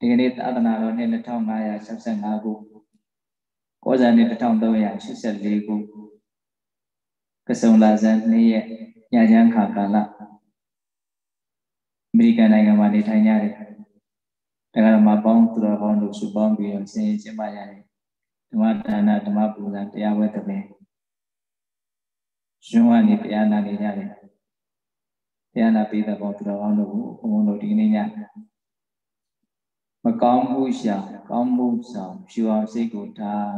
ဒီကနေ့သာသနာတော်နှစ်2565ခုကောဇာနှစ်1384ခုကဆုံလာဇန်2ရက်ညချမ်းခါကာလအမေရိကန်နိုင်ငံမှာနေထိုင်ကြတယ်တရားဓမ္မပေါင်းသူတော်ကောင်းတို့စုပေါင်းပြီးတော့ဆင်ရင်ကျင်းပရတယ်ဓမ္မဒါနဓမ္မပူဇာတရားဝဲတပင်ရှင်ဝါနေတရားနာနေကြတယ်တရားနာပေးတဲ့ပေါင်းသူတော်ကောင်းတို့ကိုဘုံဘုံတို့ဒီနေ့ညမ ကောင်းမှုရှာကောင်းမှုဆောင်ဖြူအောင်စိတ်ကိုထား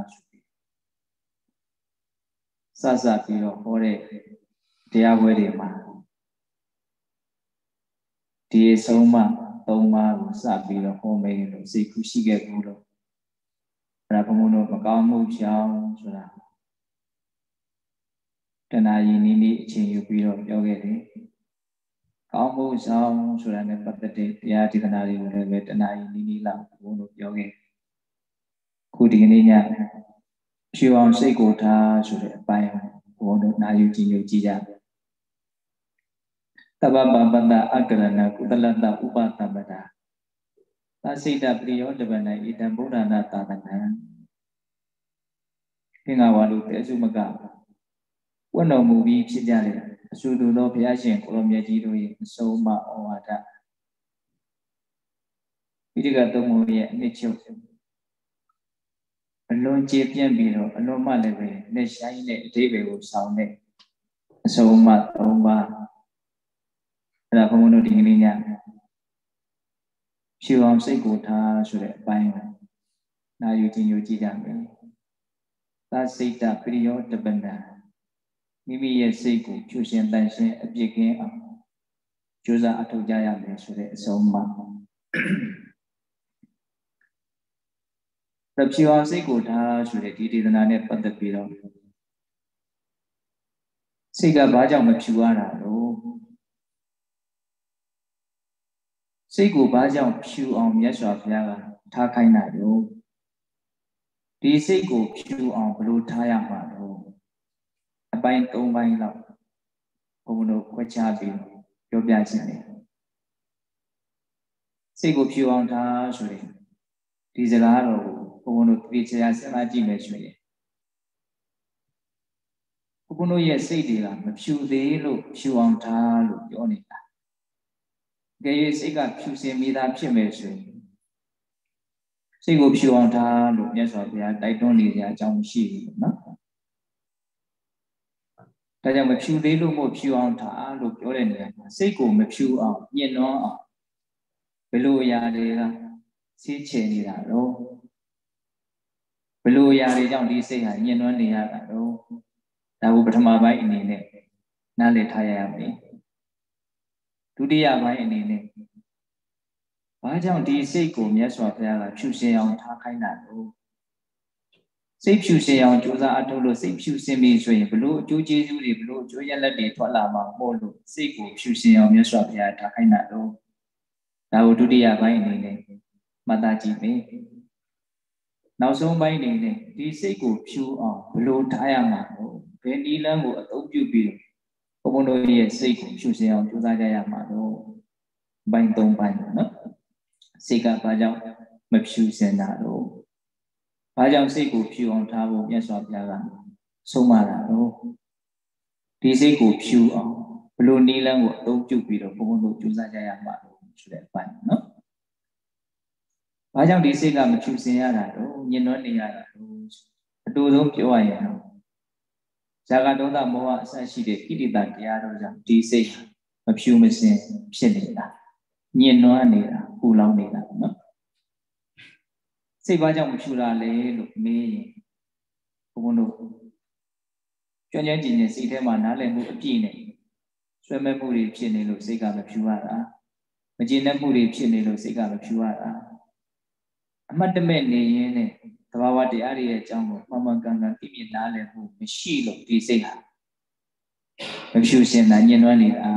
စစပြီးတော့ဟောတဲ့တရားပွဲတွေမှာဒီအဆုံးမသုံးပါးကိုစပြီးတော့ဟောမယ်လို့စိတ်ကူးရှိခဲ့ဘူးလို့အဲ့ဒါဘုံဘုံတို့မကောင်းမှုရှောင်ဆိုတာတဏှာယီနီးနီးအချိန်ယူပြီးတော့ပြောခဲ့တယ် ကောင်းမှုဆောင်ဆိုတာနဲ့ပတ်သက်တဲ့တရားဒေသနာတွေကိုလည်းပဲတဏှာယီနီးနီးလောက်ဘုံတို့ပြောခဲ့ခုဒီကနေ့ညဖြူအောင်စိတ်ကိုထားဆိုတဲ့အပိုင်းဘုံတို့နာယူကြည့်ညကြည့်ကြတပ္ပပပတအကရဏကုသလတဥပတပတာသစိတပရိယောတပနဣတံဗုဒ္ဓနာသာသနာသင်္ဃဝါလူတေစုမကဝတ်တော်မူပြီးဖြစ်ကြတယ် အဆူတူသောဘုရားရှင်ကိုရောမြတ်ကြီးတို့ရဲ့အဆုံးအမဩဝါဒပိဋကသုံးပုံရဲ့အနှစ်ချုပ်အလွန်ကျေပြန့်ပြီးတော့အလွန်မှလည်းပဲလက်ဆိုင်တဲ့အသေးပဲကိုဆောင်းတဲ့အဆုံးအမ၃ပါးအဲ့ဒါဘုန်းဘုန်းတို့ဒီကနေ့ညဖြူအောင်စိတ်ကိုထားဆိုတဲ့အပိုင်းကိုနာယူခြင်းယူကြည့်ကြမယ်။သာစိတ်တပရိယောတပန္န မိမိရဲ့စိတ်ကိုဖြူရှင်တန်ရှင်းအပြစ်ကင်းအောင်ကြိုးစားအထောက်ကြရမယ်ဆိုတဲ့အဆုံးအမ။ဖြူအောင်စိတ်ကိုထားဆိုတဲ့ဒီဒေသနာနဲ့ပတ်သက်ပြီးတော့စိတ်ကဘာကြောင့်မဖြူရတာလို့စိတ်ကိုဘာကြောင့်ဖြူအောင်မြတ်စွာဘုရားကထားခိုင်းတာလို့ဒီစိတ်ကိုဖြူအောင်ဘယ်လိုထားရမှာလို့ အပိုင်း၃ပိုင်းလောက်ဘုံတို့ခွဲခြားပြီးပြောပြခြင်းတယ်စိတ်ကိုဖြူအောင်ထားဆိုရင်ဒီစကားတော့ဘုံတို့ပြည့်ချရာစဉ်းစားကြည့်မယ်ဆိုရင်ဘုံတို့ရဲ့စိတ်တွေကမဖြူသေးလို့ဖြူအောင်ထားလို့ပြောနေတာကဲ၍စိတ်ကဖြူစင်မိသားဖြစ်မယ်ဆိုရင်စိတ်ကိုဖြူအောင်ထားလို့မြတ်စွာဘုရားတိုက်တွန်းနေကြအကြောင်းရှိဘူးနော် ဒါကြောင့်မဖြူသေးလို့မို့ဖြူအောင်ထားလို့ပြောတဲ့နေရာမှာစိတ်ကိုမဖြူအောင်ညှဉ်းနှောအောင်ဘယ်လိုအရာတွေကစီးချယ်နေတာတော့ဘယ်လိုအရာတွေကြောင့်ဒီစိတ်ဟာညှဉ်းနှွမ်းနေရတာတော့ဒါကိုပထမပိုင်းအနေနဲ့နားလည်ထားရရမယ်ဒုတိယပိုင်းအနေနဲ့ဘာကြောင့်ဒီစိတ်ကိုမြတ်စွာဘုရားကဖြူစင်အောင်ထားခိုင်းတာလို့ စိတ်ဖြူစင်အောင်ကြိုးစားအထုတ်လို့စိတ်ဖြူစင်ပြီဆိုရင်ဘလို့အကျိုးကျေးဇူးတွေဘလို့အကျိုးရလဒ်တွေထွက်လာမှာမို့လို့စိတ်ကိုဖြူစင်အောင်မြတ်စွာဘုရားထားခိုင်းတာလို့ဒါကိုဒုတိယပိုင်းအနေနဲ့မှတ်သားကြည့်မယ်နောက်ဆုံးပိုင်းအနေနဲ့ဒီစိတ်ကိုဖြူအောင်ဘလို့ထားရမှာလို့ဘယ်နည်းလမ်းကိုအသုံးပြုပြီးဘုံဘုံတို့ရဲ့စိတ်ကိုဖြူစင်အောင်ကြိုးစားကြရမှာလို့ဘိုင်း၃ဘိုင်းနော်စိတ်ကဘာကြောင့်မဖြူစင်တာတော့ ဘာကြောင့်စိတ်ကိုဖြူအောင်ထားဖို့မြတ်စွာဘုရားကဆုံးမတာတော့ဒီစိတ်ကိုဖြူအောင်ဘလို့နီးလန်းကိုအသုံးပြုပြီးတော့ဘုံဘုံတို့ကြိုးစားကြရမှာလို့ဆိုတဲ့အပိုင်းနော်ဘာကြောင့်ဒီစိတ်ကမဖြူစင်ရတာတော့ညင်နှောနေရတာတော့အတူဆုံးပြောရရင်တော့ဇာကဒေါသမောဟအစရှိတဲ့ကိဋ္တတရားတို့ကြောင့်ဒီစိတ်မဖြူမစင်ဖြစ်နေတာညင်နွမ်းနေတာပူလောင်နေတာနော် စိတ်ဘာကြောင့်မဖြူတာလဲလို့မေးရင်ဘုန်းဘုန်းတို့ကြွကြမ်းကြင်ကြင်စိတ်ထဲမှာနားလည်မှုအပြည့်နဲ့ဆွဲမဲ့မှုတွေဖြစ်နေလို့စိတ်ကမဖြူရတာမကျေနပ်မှုတွေဖြစ်နေလို့စိတ်ကမဖြူရတာအမှတ်တမဲ့နေရင်းနဲ့သဘာဝတရားတွေရဲ့အကြောင်းကိုမှန်မှန်ကန်ကန်သိမြင်နားလည်မှုမရှိလို့ဒီစိတ်ဟာမဖြူစင်တာညှဉ်းနှွမ်းနေတာ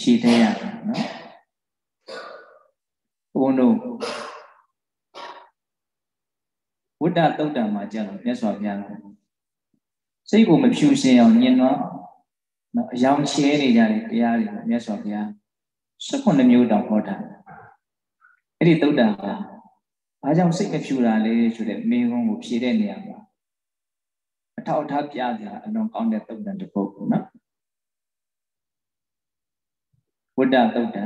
ဖြည့်တဲ့ရတယ်နော်ဘုန်းတို့ဝိ တ္တတုတ်တံမှာကြာတော့မြတ်စွာဘုရားကစိတ်ကိုမဖြူစင်အောင်ညင်တော့နော်အယောင်ချဲနေကြတဲ့တရားတွေမြတ်စွာဘုရား၁၈မျိုးတောင်ဟောတာအဲ့ဒီသုတ်တံဟာဘာကြောင့်စိတ်မဖြူတာလဲဆိုတဲ့မေးခွန်းကိုဖြေတဲ့နေရာမှာအထောက်အထားပြစရာအလွန်ကောင်းတဲ့သုတ်တံတစ်ပုဒ်ပေါ့နော်ဝိတ္တသုတ်တံ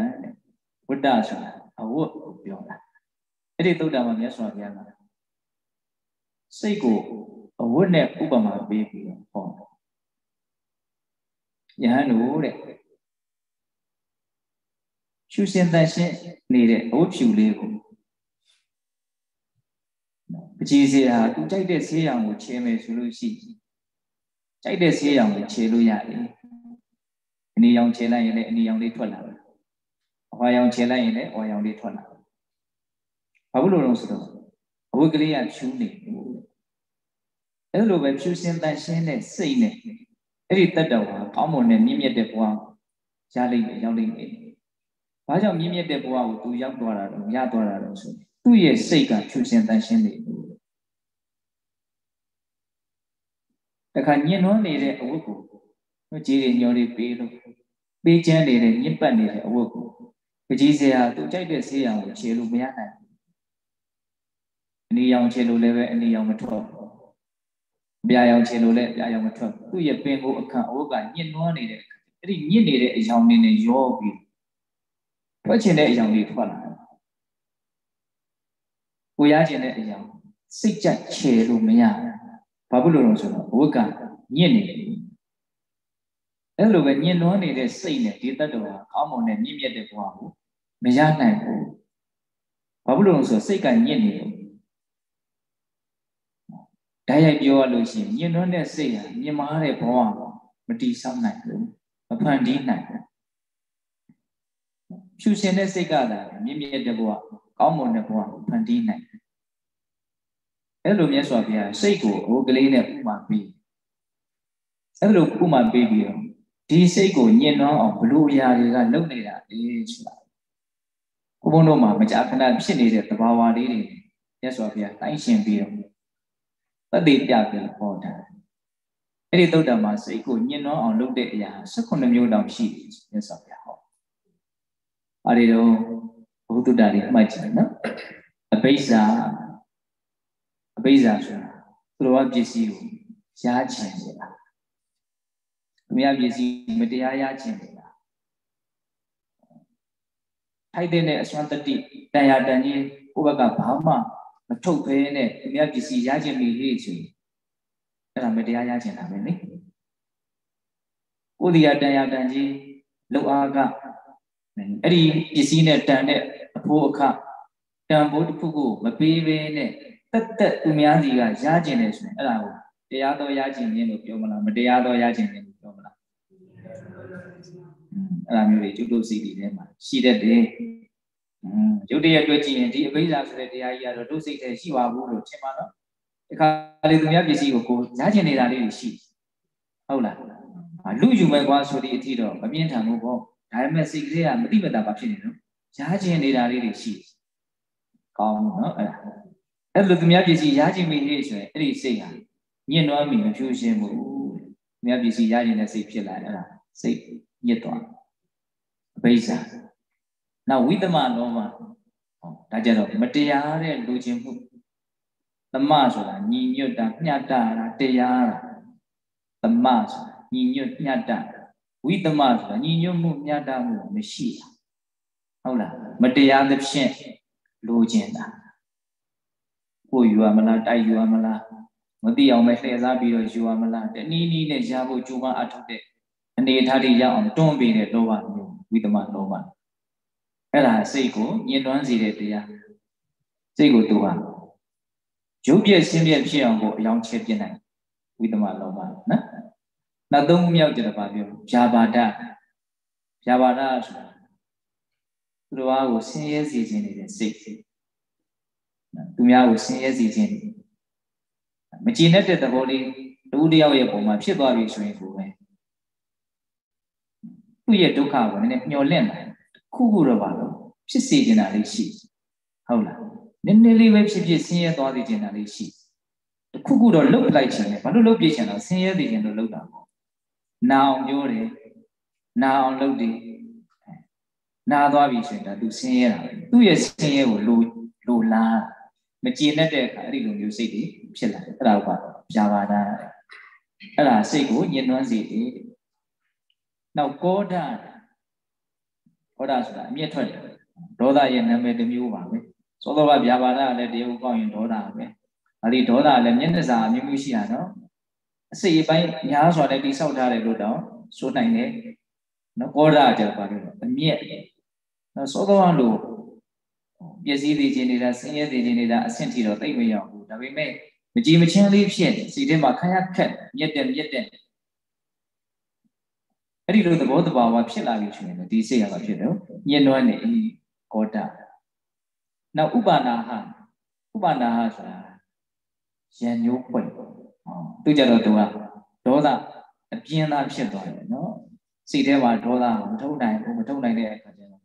ဝိတ္တဆိုတာအဝတ်ကိုပြောတာအဲ့ဒီသုတ်တံမှာမြတ်စွာဘုရားက စိတ်ကိုအဝတ်နဲ့ဥပမာပေးပြီးတော့ဟောယဟန်တို့တဲ့ရှုစင်တန်ရှင်းနေတဲ့အဝတ်ဖြူလေးကိုပကြီးစေဟာသူကြိုက်တဲ့ဆေးရောင်ကိုချဲမယ်ဆိုလို့ရှိကြိုက်တဲ့ဆေးရောင်ကိုချဲလို့ရတယ်အနီရောင်ချဲလိုက်ရင်လည်းအနီရောင်လေးထွက်လာတယ်အဝါရောင်ချဲလိုက်ရင်လည်းအဝါရောင်လေးထွက်လာတယ်ဘာလို့လို့ဆိုတော့အဝတ်ကလေးကဖြူနေ အဲ့လိုပဲဖြူစင်တန်ရှင်းတဲ့စိတ်နဲ့အဲ့ဒီတတ္တဝါကောင်းမွန်တဲ့မြင့်မြတ်တဲ့ဘဝရလိမ့်မယ်ရောက်လိမ့်မယ်ဘာကြောင့်မြင့်မြတ်တဲ့ဘဝကိုသူရောက်သွားတာတော့ရသွားတာတော့ဆိုသူ့ရဲ့စိတ်ကဖြူစင်တန်ရှင်းနေလို့တခါညှဉ်းနှွမ်းနေတဲ့အဝတ်ကိုကြီးတွေညောတွေပေးလို့ပေးချမ်းနေတဲ့ညှစ်ပတ်နေတဲ့အဝတ်ကိုပကြီးစရာသူကြိုက်တဲ့ဆေးရောင်ကိုခြေလို့မရနိုင်ဘူးအနီရောင်ခြေလို့လည်းပဲအနီရောင်မထွက် ပြာရောင်ခြေလို့လည်းပြာရောင်မထွက်သူ့ရဲ့ပင်ကိုအခန့်အဝတ်ကညှဉ်းနှွမ်းနေတဲ့အဲ့ဒီညှစ်နေတဲ့အယောင်တွေနဲ့ရောပြီးထွက်ချင်တဲ့အယောင်တွေထွက်လာတယ်ကိုရချင်တဲ့အယောင်စိတ်ကြိုက်ချေလို့မရဘာဖြစ်လို့လဲဆိုတော့အဝတ်ကညစ်နေတယ်အဲ့လိုပဲညင်လွန်းနေတဲ့စိတ်နဲ့ဒီတတ္တဝါကောင်းမွန်တဲ့မြင့်မြတ်တဲ့ဘဝကိုမရနိုင်ဘူးဘာဖြစ်လို့လဲဆိုတော့စိတ်ကညစ်နေတယ် ဓာတ်ရိုက်ပြောရလို့ရှိရင်ညင်လွန်းတဲ့စိတ်ဟာမြင်မာတဲ့ဘဝကိုမတည်ဆောက်နိုင်ဘူးမဖန်တီးနိုင်ဘူးဖြူရှင်တဲ့စိတ်ကသာမြင့်မြတ်တဲ့ဘဝကောင်းမွန်တဲ့ဘဝကိုဖန်တီးနိုင်တယ်အဲ့လိုမြတ်စွာဘုရားစိတ်ကိုဟိုကလေးနဲ့ဥမာပေးအဲ့လိုဥမာပေးပြီးတော့ဒီစိတ်ကိုညှဉ်းနှောင်းအောင်ဘလို့အရာတွေကလုပ်နေတာလေဆိုတာဘုံဘုံတို့မှာမကြာခဏဖြစ်နေတဲ့သဘာဝလေးတွေမြတ်စွာဘုရားတိုင်းရှင်ပြီးတော့ သတိပြပြီးဟောတာအဲ့ဒီသုတ်တံမှာစိတ်ကိုညှဉ်းနှောင်းအောင်လုပ်တဲ့အရာ18မျိုးတောင်ရှိတယ်မြတ်စွာဘုရားဟောအဲ့ဒီတော့ဘုဒ္ဓတာတွေမှတ်ကြည့်နော်အဘိဇာအဘိဇာဆိုတာသူတော်ပစ္စည်းကိုရားချင်နေတာသူများပစ္စည်းမတရားရခြင်းနေတာထိုက်တဲ့အစွမ်းတတိတန်ရာတန်ကြီးဥပကဘာမှ မထုတ်ဖဲနဲ့သူများပစ္စည်းရခြင်းမိလေချင်အဲ့ဒါမတရားရခြင်းတာပဲလေကိုဒီယာတန်ရာတန်ကြီးလောက်အားကအဲ့ဒီပစ္စည်းနဲ့တန်တဲ့အဖို့အခတန်ဖို့တစ်ခုကိုမပေးဘဲနဲ့တက်တက်သူများစီကရခြင်းတယ်ဆိုရင်အဲ့ဒါကိုတရားတော်ရခြင်းခြင်းလို့ပြောမလားမတရားတော်ရခြင်းခြင်းလို့ပြောမလားအဲ့ဒါမျိုးတွေကျုပ်တို့စိတ်တွေထဲမှာရှိတတ်တယ်อืม ရုပ်တရက်တွေ့ကြည့်ရင်ဒီအဘိဓါဆိုတဲ့တရားကြီးကတော့တို့စိတ်ထဲရှိပါဘူးလို့ထင်ပါတော့ဒီခါလေးသူများပစ္စည်းကိုကိုရခြင်းနေတာလေးတွေရှိဟုတ်လားလူယူမဲ့ကွာဆိုဒီအထီတော့မပြင်းထန်ဘူးပေါ့ဒါပေမဲ့စိတ်ကလေးကမတိမတာပါဖြစ်နေတော့ရခြင်းနေတာလေးတွေရှိကောင်းနော်အဲ့ဒါအဲ့လိုသူများပစ္စည်းရခြင်းမိလေးဆိုရင်အဲ့ဒီစိတ်ဟာညှဉ်းနှွမ်းမိမဖြူရှင်းဘူးသူများပစ္စည်းရခြင်းတဲ့စိတ်ဖြစ်လာအဲ့ဒါစိတ်ညစ်သွားအဘိဇာ နောက်ဝိသမလောဘဟောဒါကြတော့မတရားတဲ့လူချင်းမှုသမဆိုတာညီညွတ်တာမျှတတာတရားတာသမဆိုတာညီညွတ်မျှတဝိသမဆိုတာညီညွတ်မှုမျှတမှုမရှိတာဟုတ်လားမတရားသဖြင့်လိုချင်တာကိုယူရမလားတိုက်ယူရမလားမသိအောင်ပဲလှည့်စားပြီးတော့ယူရမလားတနည်းနည်းနဲ့ရဖို့ကြိုးပမ်းအထောက်တဲ့အနေထားတွေရအောင်တွန်းပေးတဲ့လောဘမျိုးဝိသမလောဘ အဲ့ဒါစိတ်ကိုညှဉ်းတွန်းစေတဲ့တရားစိတ်ကိုတူဟာရုပ်ပြည့်ဆင်းပြည့်ဖြစ်အောင်ကိုအယောင်ချဲပြနိုင်ဝိသမလောဘနော်နောက်သုံးခုမြောက်ကြတော့ဗာပြောဗျာပါဒဗျာပါဒဆိုတာသူတော်ဘာကိုဆင်းရဲစေခြင်းနေတဲ့စိတ်သူများကိုဆင်းရဲစေခြင်းမကြည်နဲ့တဲ့သဘောလေးတူတယောက်ရဲ့ပုံမှာဖြစ်သွားပြီဆိုရင်ကိုပဲသူ့ရဲ့ဒုက္ခကိုနည်းနည်းမျောလင့်လာ ခုခုတော့ပါတော့ဖြစ်စေချင်တာလေးရှိဟုတ်လားနည်းနည်းလေးပဲဖြစ်ဖြစ်ဆင်းရဲသွားစေချင်တာလေးရှိတခုခုတော့လှုပ်လိုက်ချင်တယ်ဘာလို့လှုပ်ပြချင်တော့ဆင်းရဲစေချင်လို့လှုပ်တာပေါ့နာအောင်ပြောတယ်နာအောင်လှုပ်တယ်နာသွားပြီဆိုရင်ဒါသူဆင်းရဲတာပဲသူ့ရဲ့ဆင်းရဲကိုလိုလိုလားမကျေနပ်တဲ့အခါအဲ့ဒီလိုမျိုးစိတ်တွေဖြစ်လာတယ်အဲ့ဒါကပြာပါဒအဲ့ဒါစိတ်ကိုညှဉ်းနှွမ်းစေတယ်နောက်ကောဒ ကောဒဆိုတာအမျက်ထွက်တယ်ဒေါသရဲ့နာမည်တစ်မျိုးပါပဲသောသောကဗျာပါဒလည်းတရားကိုကောက်ရင်ဒေါသပဲအဲ့ဒီဒေါသလည်းမျက်နှာစာအမျိုးမျိုးရှိတာနော်အစိတ်အပိုင်းများစွာနဲ့တိဆောက်ထားတယ်လို့တော့ဆိုနိုင်တယ်နော်ကောဒကြပါလို့အမျက်နော်သောသောလိုပျက်စီးသေးခြင်းနေတာဆင်းရဲသေးခြင်းနေတာအဆင့်ထိတော့သိမ့်မရောက်ဘူးဒါပေမဲ့မကြည်မချင်းလေးဖြစ်စိတ်ထဲမှာခရခက်မြက်တဲ့မြက်တဲ့ အဲ့ဒီလိုသဘောတဘာဝဖြစ်လာပြီဆိုရင်ဒီစိတ်ကဖြစ်တယ်ညှဉ်းနှွမ်းနေကောဒနောက်ဥပါနာဟဥပါနာဟဆိုတာရံညိုးပွင့်ဟောသူကြတော့သူကဒေါသအပြင်းသားဖြစ်သွားတယ်နော်စိတ်ထဲမှာဒေါသမထုံနိုင်ဘူးမထုံနိုင်တဲ့အခါကျတော့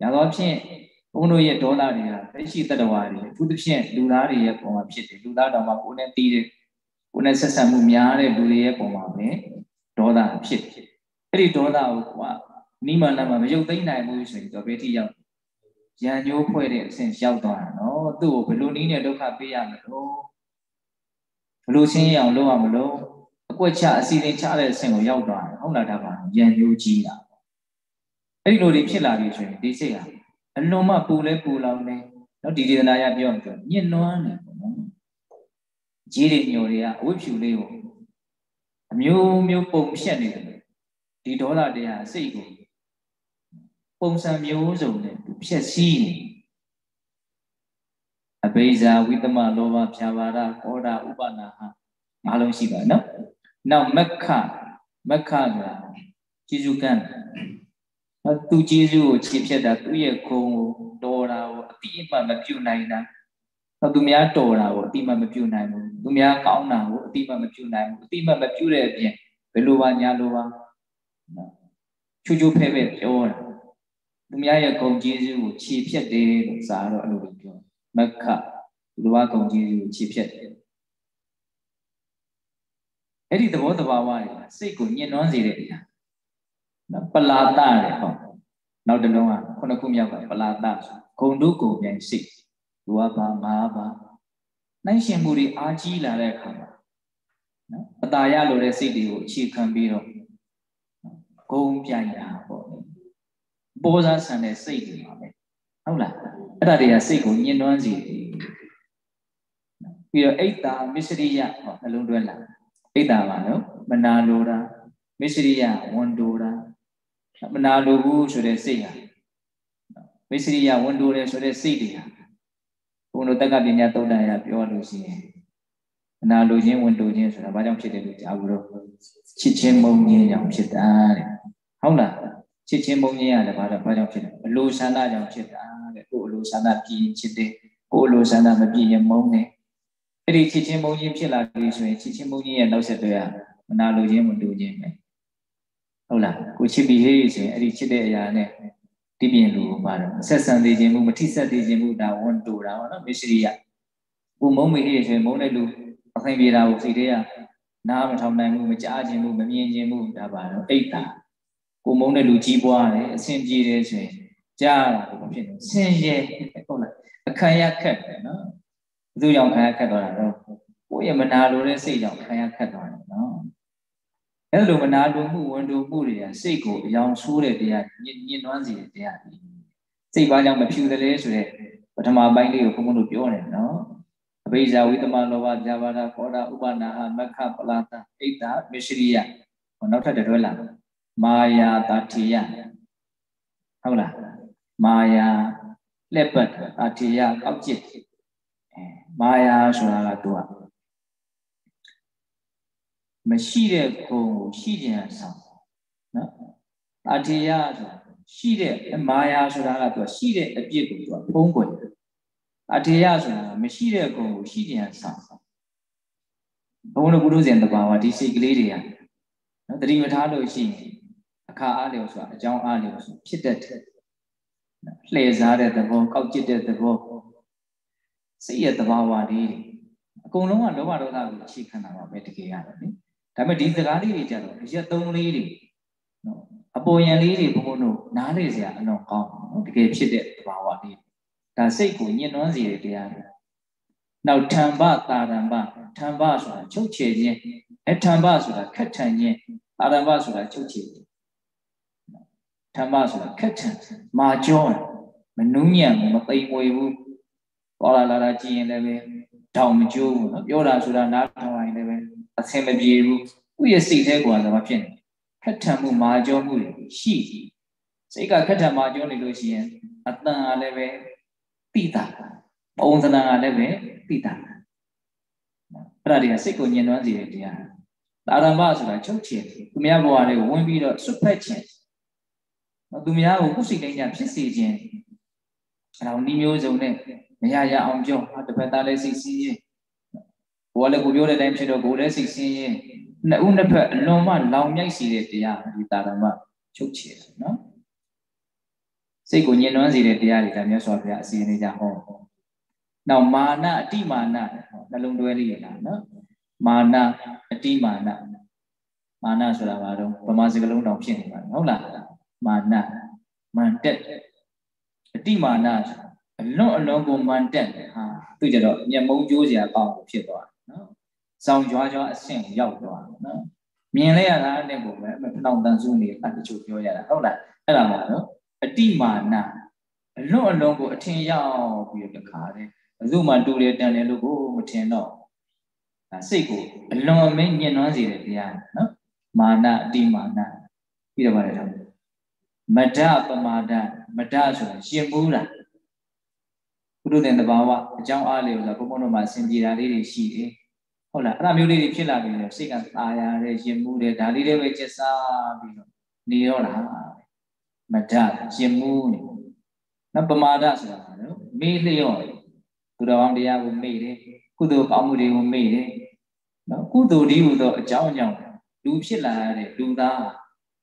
ညာတော့ဖြင့်ဘုန်းတို့ရဲ့ဒေါသတွေကသိရှိတတ္တဝါတွေအထူးသဖြင့်လူသားတွေရဲ့ပုံမှာဖြစ်တယ်လူသားတော်မှာကိုယ်နဲ့တီးတဲ့ကိုယ်နဲ့ဆက်ဆံမှုများတဲ့လူတွေရဲ့ပုံမှာပဲဒေါသဖြစ်တယ် အဲ့ဒီဒေါသကိုကနိမန္တမှာမယုတ်သိမ့်နိုင်ဘူးဆိုရင်တော့ဘယ်ထိရောက်ရံညိုးဖွဲ့တဲ့အဆင့်ရောက်သွားတာနော်သူ့ကိုဘယ်လိုနည်းနဲ့ဒုက္ခပေးရမလို့ဘယ်လိုရှင်းရအောင်လုပ်ရမလို့အကွက်ချအစီအစဉ်ချတဲ့အဆင့်ကိုရောက်သွားတယ်ဟုတ်လားဒါပါရံညိုးကြီးတာအဲ့ဒီလိုတွေဖြစ်လာပြီဆိုရင်ဒီစိတ်ဟာအလွန်မှပူလဲပူလောင်နေနော်ဒီဒေသနာရပြောရင်ညှဉ်းနှွမ်းနေပေါ့နော်ကြီးတွေညိုတွေကအဝိဖြူလေးကိုအမျိုးမျိုးပုံဖြတ်နေတယ် ဒီဒေါသတရားစိတ်ကိုပုံစံမျိုးစုံနဲ့ဖြည့်ဆည်းနေအဘိဇာဝိတမလောဘဖြာပါဒကောဒဥပနာဟအားလုံးရှိပါနော်နောက်မက္ခမက္ခဆိုတာကျေစုကံသူကျေစုကိုခြေဖြတ်တာသူ့ရဲ့ခုံကိုတော်တာကိုအတိအမှန်မပြုတ်နိုင်တာသူများတော်တာကိုအတိအမှန်မပြုတ်နိုင်ဘူးသူများကောင်းတာကိုအတိအမှန်မပြုတ်နိုင်ဘူးအတိအမှန်မပြုတ်တဲ့အပြင်ဘယ်လိုပါညာလိုပါ ချူချူဖဲဖဲပြောတာသူများရဲ့ဂုံကျေးဇူးကိုခြေဖြတ်တယ်လို့စာတော့အဲ့လိုပြောမက္ခလူဝဂုံကျေးဇူးကိုခြေဖြတ်တယ်အဲ့ဒီသဘောတဘာဝတွေစိတ်ကိုညှဉ်းနှွမ်းစေတဲ့အရာနော်ပလာတတယ်ဟောနောက်တစ်လုံးကခုနှစ်ခုမြောက်ကပလာတဆိုဂုံတို့ကိုပြန်စိတ်လူဝဘာငါးပါနိုင်ရှင်မှုတွေအားကြီးလာတဲ့အခါမှာနော်အตาရလိုတဲ့စိတ်တွေကိုအခြေခံပြီးတော့ ဂုံပြိုင်တာပေါ့ပေါ်စားဆန်တဲ့စိတ်တွေပါပဲဟုတ်လားအဲ့ဒါတွေကစိတ်ကိုညှဉ်းနှွမ်းစေတယ်ပြီးတော့အိတ်တာမစ္စရိယဟောနှလုံးသွင်းလာအိတ်တာပါနော်မနာလိုတာမစ္စရိယဝန်တိုတာမနာလိုဘူးဆိုတဲ့စိတ်ဟာမစ္စရိယဝန်တိုတယ်ဆိုတဲ့စိတ်တွေဟာဘုန်းတော်တက္ကပညာသုံးတန်ရပြောလို့ရှိရင်မနာလိုခြင်းဝန်တိုခြင်းဆိုတာဘာကြောင့်ဖြစ်တယ်လို့ကြားဘူးတော့ချစ်ချင်းမုန်းခြင်းကြောင့်ဖြစ်တာတဲ့ ဟုတ်လားချစ်ချင်းမုန်းခြင်းရတယ်ဘာတော့ဘာကြောင့်ဖြစ်လဲအလိုဆန္ဒကြောင့်ဖြစ်တာတဲ့ကိုယ်အလိုဆန္ဒပြည့်ရင်ချစ်တယ်ကိုယ်အလိုဆန္ဒမပြည့်ရင်မုန်းတယ်အဲ့ဒီချစ်ချင်းမုန်းခြင်းဖြစ်လာပြီဆိုရင်ချစ်ချင်းမုန်းခြင်းရဲ့နောက်ဆက်တွဲကမနာလိုခြင်းမလိုခြင်းပဲဟုတ်လားကိုချစ်ပြီးဟေးဆိုရင်အဲ့ဒီချစ်တဲ့အရာနဲ့တိပြင်လူမှာတော့ဆက်ဆံသေးခြင်းမှုမထိဆက်သေးခြင်းမှုဒါဝန်တူတာပေါ့နော်မစ္စရိယကိုမုန်းမိဟေးဆိုရင်မုန်းတဲ့လူအခိုင်ပြေတာကိုစိတ်ထဲကနားမထောင်နိုင်မှုမကြားခြင်းမှုမမြင်ခြင်းမှုဒါပါတော့အိတ်တာ ကိုမုန်းတဲ့လူကြီးပွားတယ်အဆင်ပြေတယ်ဆိုရင်ကြားတာဘာဖြစ်လဲဆင်ရဲဟုတ်လားအခမ်းရခက်တယ်နော်ဘသူကြောင့်ခံရခက်သွားတာတော့ကိုယ့်ရဲ့မနာလိုတဲ့စိတ်ကြောင့်ခံရခက်သွားတယ်နော်အဲ့လိုမနာလိုမှုဝန်တိုမှုတွေကစိတ်ကိုအယောင်ဆိုးတဲ့တရားညှဉ်းနှွမ်းစေတဲ့တရားစိတ်ဘာကြောင့်မဖြူတယ်လဲဆိုတဲ့ပထမပိုင်းလေးကိုဘုန်းဘုန်းတို့ပြောတယ်နော်အဘိဇာဝိတမလောဘဇာဘာဒကောဒဥပနာဟမက္ခပလာတအိတ်တာမစ္စရိယနောက်ထပ်တွဲလာ မာယာတာထေယဟုတ်လားမာယာလက်ပတ်တာထေယကောက်จิตအဲမာယာဆိုတာကသူကမရှိတဲ့ခုံကိုရှိခြင်းဆောင်နော်တာထေယဆိုတာရှိတဲ့မာယာဆိုတာကသူကရှိတဲ့အပြစ်ကိုသူကဖုံးကွယ်အထေယဆိုတာမရှိတဲ့ခုံကိုရှိခြင်းဆောင်ဘုန်းတော်ဘုရုဇဉ်တဘာဝဒီစိတ်ကလေးတွေကနော်တတိမထားလို့ရှိရင် အခါအားလျော်ဆိုတာအကြောင်းအားလျော်ဆိုဖြစ်တတ်တယ်လှည့်စားတဲ့သဘောကောက်ကျစ်တဲ့သဘောစိတ်ရဲ့သဘာဝလေးတွေအကုန်လုံးကလောဘဒေါသကိုအခြေခံတာပါပဲတကယ်ရတယ်နိဒါပေမဲ့ဒီစကားလေးတွေကြတော့ရက်သုံးလေးတွေနော်အပေါ်ယံလေးတွေဘုံဘုံတို့နားလေစရာအလွန်ကောင်းနော်တကယ်ဖြစ်တဲ့သဘာဝလေးဒါစိတ်ကိုညှဉ်းနှွမ်းစေတဲ့တရားတွေနောက်ထံပတာရံပထံပဆိုတာချုပ်ချယ်ခြင်းအထံပဆိုတာခက်ထန်ခြင်းတာရံပဆိုတာချုပ်ချယ်ခြင်း ထံပဆိုတာခက်ထန်မာကျောမနုညံ့မသိမ်မွေဘူးပေါ်လာလာလာကြည့်ရင်လည်းပဲတောင်မကျိုးဘူးနော်ပြောတာဆိုတာနားထောင်ရင်လည်းပဲအဆင်မပြေဘူးသူ့ရဲ့စိတ်ထဲကွာဆိုမှဖြစ်နေခက်ထန်မှုမာကျောမှုတွေရှိစိတ်ကခက်ထန်မာကျောနေလို့ရှိရင်အတန်ကလည်းပဲတိတာပုံသဏ္ဍာန်ကလည်းပဲတိတာအဲ့ဒါတွေကစိတ်ကိုညှဉ်းနှွမ်းစေတဲ့တရားတာရမ္မဆိုတာချုပ်ချယ်သူများဘဝတွေကိုဝင်ပြီးတော့ဆွတ်ဖက်ခြင်း သူများကိုကုစိတ်တိုင်းကြဖြစ်စေခြင်းအဲ့ဒါနီးမျိုးစုံနဲ့မရရအောင်ပြောတစ်ဖက်သားလည်းစိတ်ဆင်းရဲကိုယ်လည်းကိုပြောတဲ့အတိုင်းဖြစ်တော့ကိုယ်လည်းစိတ်ဆင်းရဲနှစ်ဦးနှစ်ဖက်အလွန်မှလောင်မြိုက်စေတဲ့တရားဒီတာရမချုပ်ချယ်နော်စိတ်ကိုညှဉ်းနှွမ်းစေတဲ့တရားတွေဒါမြတ်စွာဘုရားအစီအစဉ်ကြဟောနောက်မာနအတိမာနနှလုံးတွဲလေးရလားနော်မာနအတိမာနမာနဆိုတာဘာတော့ဗမာစကားလုံးတောင်ဖြစ်နေပါဟုတ်လား မာနမန်တက်အတိမာနအလွန်အလွန်ကိုမန်တက်ဟာသူကြတော့မျက်မုံကြိုးစရာကောင်းဖြစ်သွားနော်စောင်းကြွားကြွားအဆင့်ရောက်သွားနော်မြင်လိုက်ရတာနဲ့ကိုပဲနှောင်တန်စုနေအတချို့ပြောရတာဟုတ်လားအဲ့ဒါမှနော်အတိမာနအလွန်အလွန်ကိုအထင်ရောက်ပြီးတော့တခါတည်းဘယ်သူမှတူတယ်တန်တယ်လို့ကိုမထင်တော့ဒါစိတ်ကိုအလွန်အမင်းညှဉ်းနှွမ်းစေတဲ့တရားနော်မာနအတိမာနပြီးတော့ပါတယ်တော့ မဒပမာဒမဒဆိုတာရှင်ဘူးတာဘုရုတဲ့တဘာဝအကြောင်းအားလေးကိုဆိုဘုံဘုံတို့မှာစင်ပြေတာလေးတွေရှိတယ်ဟုတ်လားအဲ့လိုမျိုးလေးတွေဖြစ်လာပြီလေစိတ်ကသာယာတယ်ရှင်မှုတယ်ဒါလေးတွေပဲကျက်စားပြီးတော့နေရောတာမဒရှင်မှုနေနော်ပမာဒဆိုတာနော်မေးလျော့သူတော်ကောင်းတရားကိုမေ့တယ်ကုသိုလ်ကောင်းမှုတွေကိုမေ့တယ်နော်ကုသိုလ်ဒီဟူသောအကြောင်းအကြောင်းလူဖြစ်လာတဲ့လူသား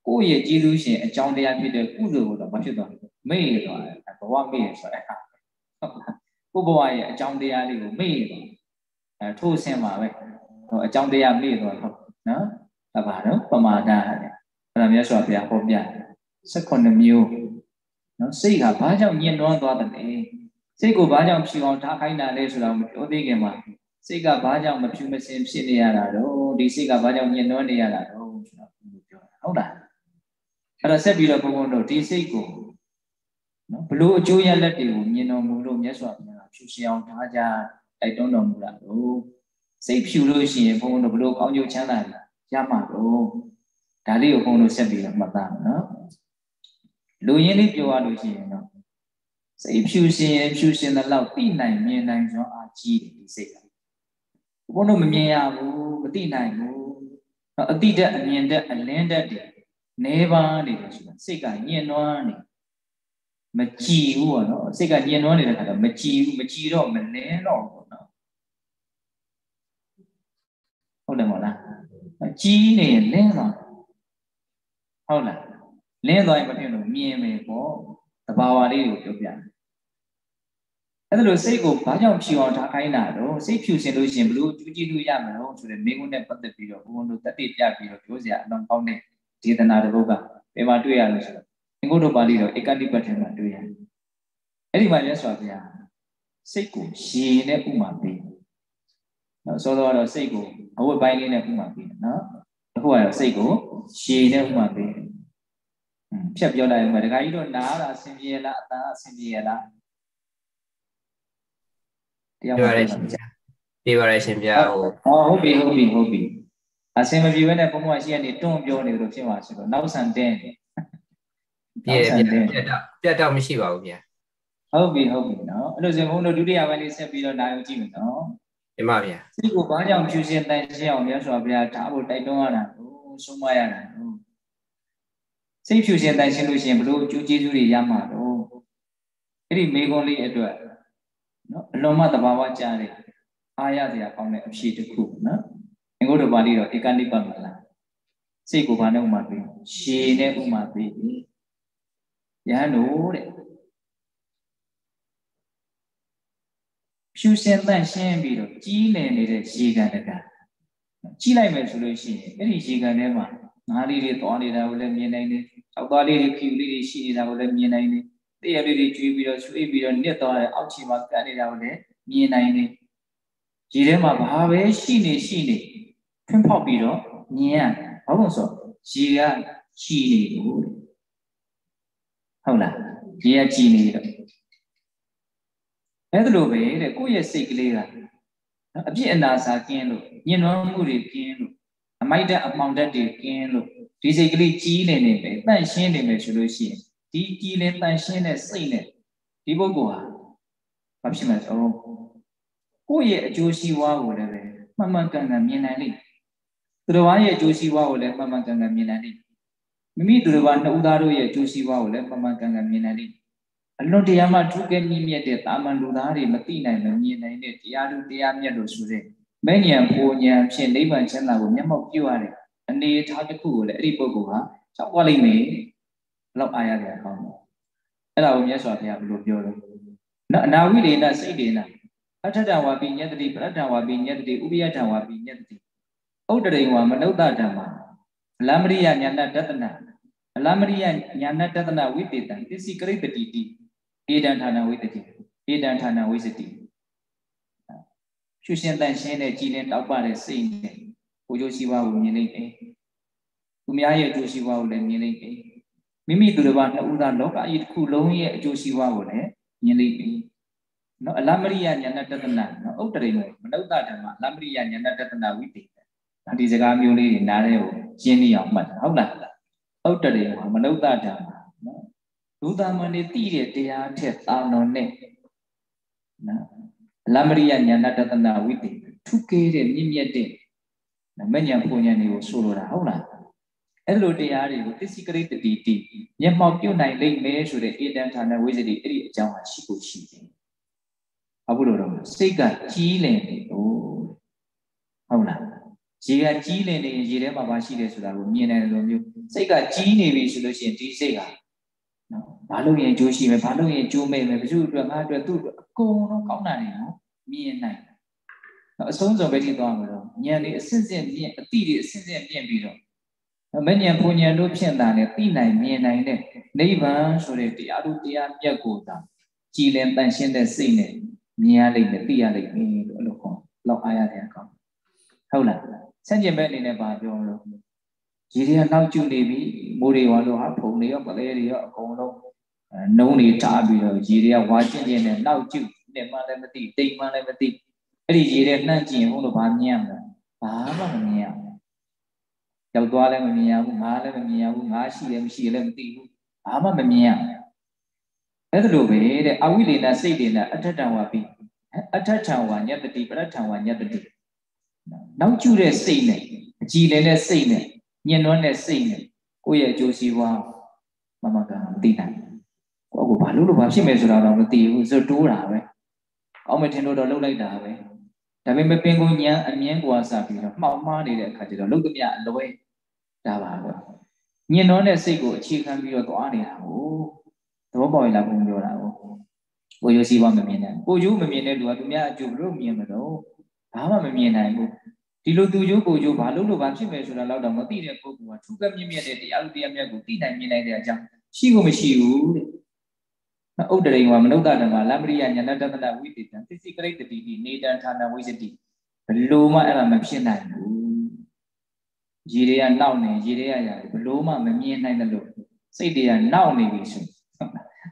ကိုယ့်ရဲ့ကျေးဇူးရှင်အကြောင်းတရားဖြစ်တဲ့ကုသိုလ်ကိုတော့မဖြစ်တော့မေ့သွားတယ်ဘဝမေ့ရဆိုတဲ့ဟာကိုယ့်ဘဝရဲ့အကြောင်းတရားလေးကိုမေ့သွားအဲထိုးဆင်းပါပဲဟိုအကြောင်းတရားမေ့သွားတော့နော်ဒါပါတော့ပမာဒအဲ့ဒါမြတ်စွာဘုရားဟောပြ18မျိုးနော်စိတ်ဟာဘာကြောင့်ညှဉ်းနှွမ်းသွားတယ်လဲစိတ်ကိုဘာကြောင့်ဖြူအောင်ထားခိုင်းတာလဲဆိုတော့မပြောသေးခင်မှာစိတ်ကဘာကြောင့်မဖြူမစင်ဖြစ်နေရတာတော့ဒီစိတ်ကဘာကြောင့်ညှဉ်းနှွမ်းနေရတာတော့ဆိုတော့ဘုရားပြောတာဟုတ်လား အဲ့တော့ဆက်ပြီးတော့ဘုံဘုံတို့ဒီစိတ်ကိုနော်ဘလို့အကျိုးရလက်တွေကိုမြင်တော်မူလို့မြတ်စွာဘုရားဖြူရှင်အောင်ထားကြတိုက်တွန်းတော်မူတာလို့စိတ်ဖြူလို့ရှိရင်ဘုံဘုံတို့ဘလို့ကောင်းကျိုးချမ်းသာရမှာတော့ဒါလေးကိုဘုံတို့ဆက်ပြီးတော့မှတ်သားမယ်နော်လူရင်းလေးပြောရလို့ရှိရင်တော့စိတ်ဖြူရှင်ရင်ဖြူရှင်တဲ့လောက်သိနိုင်မြင်နိုင်စွမ်းအားကြီးတယ်ဒီစိတ်ကဘုန်းတို့မမြင်ရဘူးမသိနိုင်ဘူးအတိတက်အမြင်တက်အလင်းတက်တွေ နေပါနေတယ်ဆိုတာစိတ်ကညှဉ်းနှွမ်းနေမကြည်ဘူးပေါ့နော်စိတ်ကညှဉ်းနှွမ်းနေတဲ့ခါတော့မကြည်ဘူးမကြည်တော့မလင်းတော့ဘူးနော်ဟုတ်တယ်မဟုတ်လားကြည်နေရင်လင်းသွားဟုတ်လားလင်းသွားရင်မဖြစ်လို့မြင်မယ်ပေါ့တဘာဝလေးကိုပြောပြတယ်အဲ့ဒါလို့စိတ်ကိုဘာကြောင့်ဖြူအောင်ထားခိုင်းတာတော့စိတ်ဖြူစင်လို့ရှိရင်ဘလို့ကျူးကြည့်လို့ရမလို့ဆိုတဲ့မိကုန်းနဲ့ပတ်သက်ပြီးတော့ဘုန်းတို့တက်တိပြပြီးတော့ပြောစရာအလုံးကောင်းတဲ့ ဒေသနာတစ်ပုဒ်ကဘယ်မှာတွေ့ရလို့ဆိုတော့အင်္ဂုတ္တပါဠိတော်ဧကတိပတ်ထဲမှာတွေ့ရတယ်အဲ့ဒီမှာရသော်ဗျာစိတ်ကိုရေနဲ့ဥမာပေးနော်ဆိုတော့စိတ်ကိုအဝတ်ပိုင်းလေးနဲ့ဥမာပေးနော်အခုကတော့စိတ်ကိုရေနဲ့ဥမာပေးဖြတ်ပြောလိုက်ရင်ဒကာကြီးတို့နားတာအဆင်ပြေလားအတန်အဆင်ပြေလားတရားပါရရှင်ဗျာပြေပါရရှင်ဗျာဟိုဟောဟုတ်ပြီဟုတ်ပြီဟုတ်ပြီ အဆင်မပြေဘဲနဲ့ဘုံဘုံရှိရနေတွန့်ပြောနေလို့ဖြစ်ပါဆိုတော့နောက်ဆန်တင်းပြေပြတ်ပြတ်တော့ပြတ်တော့မရှိပါဘူးဗျာဟုတ်ပြီဟုတ်ပြီနော်အဲ့လိုဆိုဘုံတို့ဒုတိယပိုင်းလေးဆက်ပြီးတော့နိုင်အောင်ကြည့်မယ်နော်ဒီမှာဗျာစိတ်ကိုဘာကြောင့်ဖြူစင်တန်ရှင်းအောင်မြတ်စွာဘုရားထားဖို့တိုက်တွန်းရတာကိုဆုံးမရတာကိုစိတ်ဖြူစင်တန်ရှင်းလို့ရှိရင်ဘလို့အကျိုးကျေးဇူးတွေရမှာတော့အဲ့ဒီမိဂုံးလေးအတွက်နော်အလုံးမတဘာဝကြားတယ်အားရစရာကောင်းတဲ့အဖြေတစ်ခုနော် ငုဒ္ဓပါဠိတော်ဧကနိပတ်မလားစိတ်ကိုဘာနဲ့ဥမာပေးရှည်နဲ့ဥမာပေးပြီယဟန်တို့တဲ့ဖြူစင်တန့်ရှင်းပြီးတော့ကြီးလည်နေတဲ့ရေကန်တကကြီးလိုက်မယ်ဆိုလို့ရှိရင်အဲ့ဒီရေကန်ထဲမှာငါးလေးတွေသွားနေတာကိုလည်းမြင်နိုင်တယ်။အောက်သွားလေးတွေဖြူလေးတွေရှိနေတာကိုလည်းမြင်နိုင်တယ်။တည့်ရလေးတွေကျွေးပြီးတော့ဆွေးပြီးတော့နစ်သွားတဲ့အောက်ခြေမှာကပ်နေတာကိုလည်းမြင်နိုင်တယ်။ဒီထဲမှာဘာပဲရှိနေရှိနေ ဖွင့်ဖောက်ပြီးတော့မြင်ရဘာလို့ဆိုရေကချီနေလို့ဟုတ်လားရေကချီနေတော့အဲ့ဒါလိုပဲတဲ့ကိုယ့်ရဲ့စိတ်ကလေးကအပြစ်အနာစာကင်းလို့ညှဉ်းနှွမ်းမှုတွေကင်းလို့အမိုက်တဲ့အမှောင်တက်တွေကင်းလို့ဒီစိတ်ကလေးကြီးနေနေပဲတန့်ရှင်းနေမယ်ဆိုလို့ရှိရင်ဒီကြီးလဲတန့်ရှင်းတဲ့စိတ်နဲ့ဒီပုဂ္ဂိုလ်ဟာဘာဖြစ်မလဲဆိုကိုယ့်ရဲ့အကျိုးစီးပွားကိုလည်းပဲမှန်မှန်ကန်ကန်မြင်နိုင်လိမ့် သူတော်ဘာရဲ့အကျိုးစီးပွားကိုလည်းမှန်မှန်ကန်ကန်မြင်နိုင်လိမ့်မိမိသူတော်ဘာနှစ်ဦးသားတို့ရဲ့အကျိုးစီးပွားကိုလည်းမှန်မှန်ကန်ကန်မြင်နိုင်လိမ့်အလွန်တရာမှထူးကဲမြင့်မြတ်တဲ့တာမန်လူသားတွေမသိနိုင်မမြင်နိုင်တဲ့တရားလူတရားမြတ်လို့ဆိုတဲ့မဉ္ဇဉ်ပူဉ္ဇဉ်ဖြင့်နိဗ္ဗာန်ချမ်းသာကိုမျက်မှောက်ပြုရတဲ့အနေအထားတစ်ခုကိုလည်းအဲ့ဒီပုဂ္ဂိုလ်ဟာကြောက်သွားလိမ့်မယ်လောက်အားရတယ်အကောင်းတယ်အဲ့ဒါကိုမြတ်စွာဘုရားဘယ်လိုပြောလဲနော်အနာဝိဒေနစိတ်ဒေနအထထဝါပိညတတိပရတ္ထဝါပိညတတိဥပယထဝါပိညတတိ ဥဒ္ဒရိဝါမနုဿဓမ္မအလမရိယညာဏတတနာအလမရိယညာဏတတနာဝိတေတံပစ္စည်းကရိတတိတိဧတံဌာနဝိတတိဧတံဌာနဝိစတိရှုရှင်တန်ရှင်းတဲ့ကြည်လင်တောက်ပတဲ့စိတ်နဲ့ကိုကျိုးရှိပါကိုမြင်လိုက်တယ်သူများရဲ့အကျိုးရှိပါကိုလည်းမြင်လိုက်တယ်မိမိသူတစ်ပါးနှစ်ဦးသားလောကကြီးတစ်ခုလုံးရဲ့အကျိုးရှိပါကိုလည်းမြင်လိုက်ပြီနော်အလမရိယညာဏတတနာနော်ဥတ္တရိမမနုဿဓမ္မအလမရိယညာဏတတနာဝိတေ ဒါဒီစကားမျိုးလေးတွေနားထဲကိုရှင်းနေအောင်မှတ်တာဟုတ်လားဥတ္တရိမမနုဿဓမ္မနော်လူသားမနေသိတဲ့တရားထက်သာတော်နဲ့နော်အလမရိယညာဏတတနာဝိတေထုကေတဲ့မြင့်မြတ်တဲ့မဉ္ဇဉ်ပူဉ္ဇဉ်တွေကိုဆိုလိုတာဟုတ်လားအဲ့လိုတရားတွေကိုတစ္ဆိကရိတတိတိမျက်မှောက်ပြုတ်နိုင်လိမ့်မယ်ဆိုတဲ့အေတံဌာနဝိဇ္ဇတိအဲ့ဒီအကြောင်းဟာရှိဖို့ရှိတယ်။အခုလိုတော့စိတ်ကကြီးလင်နေလို့ဟုတ်လား ရေကကြီးလင်နေရင်ရေထဲမှာဘာရှိတယ်ဆိုတာကိုမြင်တယ်လို့မျိုးစိတ်ကကြီးနေပြီဆိုလို့ရှိရင်ဒီစိတ်ဟာနော်ဘာလို့ရင်ကြိုးရှိမယ်ဘာလို့ရင်ကြိုးမဲ့မယ်ဘယ်သူအတွက်ငါအတွက်သူ့အတွက်အကုန်လုံးကောင်းတာတွေနော်မြင်နိုင်အဆုံးစုံပဲထိသွားမှာတော့ဉာဏ်လေးအစစ်စစ်မြင်အတိတွေအစစ်စစ်မြင်ပြီးတော့မဉဏ်ဘုံဉဏ်တို့ဖြင့်တာနဲ့သိနိုင်မြင်နိုင်တဲ့နိဗ္ဗာန်ဆိုတဲ့တရားတို့တရားမြတ်ကိုသာကြည်လင်တန်ရှင်းတဲ့စိတ်နဲ့မြင်ရလိမ့်မယ်သိရလိမ့်မယ်လို့အဲ့လိုခေါ်လောက်အားရတဲ့အကောင်ဟုတ်လား ဆန့်ကျင်ဘက်အနေနဲ့ပါပြောလို့ရေတွေကနောက်ကျနေပြီမိုးတွေဝါလို့ဟာဖုံတွေရောပလဲတွေရောအကုန်လုံးနှုံးတွေထားပြီးတော့ရေတွေကဝါကျင်ကျင်နဲ့နောက်ကျနဲ့မှလည်းမသိတိမ်မှလည်းမသိအဲ့ဒီရေတွေနှံ့ကျင်ဟုတ်လို့ဘာမြင်ရမလဲဘာမှမမြင်ရဘူးယောက်သွားလည်းမမြင်ရဘူးငါလည်းမမြင်ရဘူးငါရှိလည်းမရှိလည်းမသိဘူးဘာမှမမြင်ရအဲ့ဒါလိုပဲတဲ့အဝိလေနစိတ်တွေနဲ့အထထံဝါပြီးအထထံဝါညတတိပရထံဝါညတတိ နောက်ကျတဲ့စိတ်နဲ့အကြည်လည်တဲ့စိတ်နဲ့ညှဉ်းနှွမ်းတဲ့စိတ်နဲ့ကိုယ့်ရဲ့အကျိုးစီးပွားမမကမသိနိုင်ကိုယ့်ကိုဘာလို့လို့ဘာဖြစ်မယ်ဆိုတာတော့မသိဘူးဆိုတိုးတာပဲအောက်မထင်လို့တော့လှုပ်လိုက်တာပဲဒါပေမဲ့ပင်ကိုညံအမြင်ကွာစပြီးတော့မှောက်မှားနေတဲ့အခါကျတော့လုံးသမျှအလွဲဒါပါပဲညင်တော့တဲ့စိတ်ကိုအခြေခံပြီးတော့သွားနေတာကိုသဘောပေါက်ရလားဘုံပြောတာကိုကိုရိုးစီးပွားမမြင်နိုင်ကိုရိုးမမြင်တဲ့လူကသူများအကျိုးဘလို့မြင်မလို့ဘာမှမမြင်နိုင်ဘူး ဒီလိုသူကျိုးကိုကျိုးဘာလို့လို့ဘာဖြစ်မယ်ဆိုတာတော့မသိတဲ့ပုဂ္ဂိုလ်ကထူးကမြင့်မြတ်တဲ့တရားဥတရားမြတ်ကိုသိနိုင်မြင်နိုင်တဲ့အကြောင်းရှိကိုမရှိဘူးတဲ့ဥဒ္ဒရိဝမနုဿဓမ္မလမ္ပရိယညာဏတတနာဝိတေတံသစ္စည်းကရိတတိတိနေတံဌာနဝိစတိဘလို့မှအဲ့ဒါမဖြစ်နိုင်ဘူးရေတွေကနောက်နေရေတွေကရတယ်ဘလို့မှမမြင်နိုင်တယ်လို့စိတ်တွေကနောက်နေပြီဆို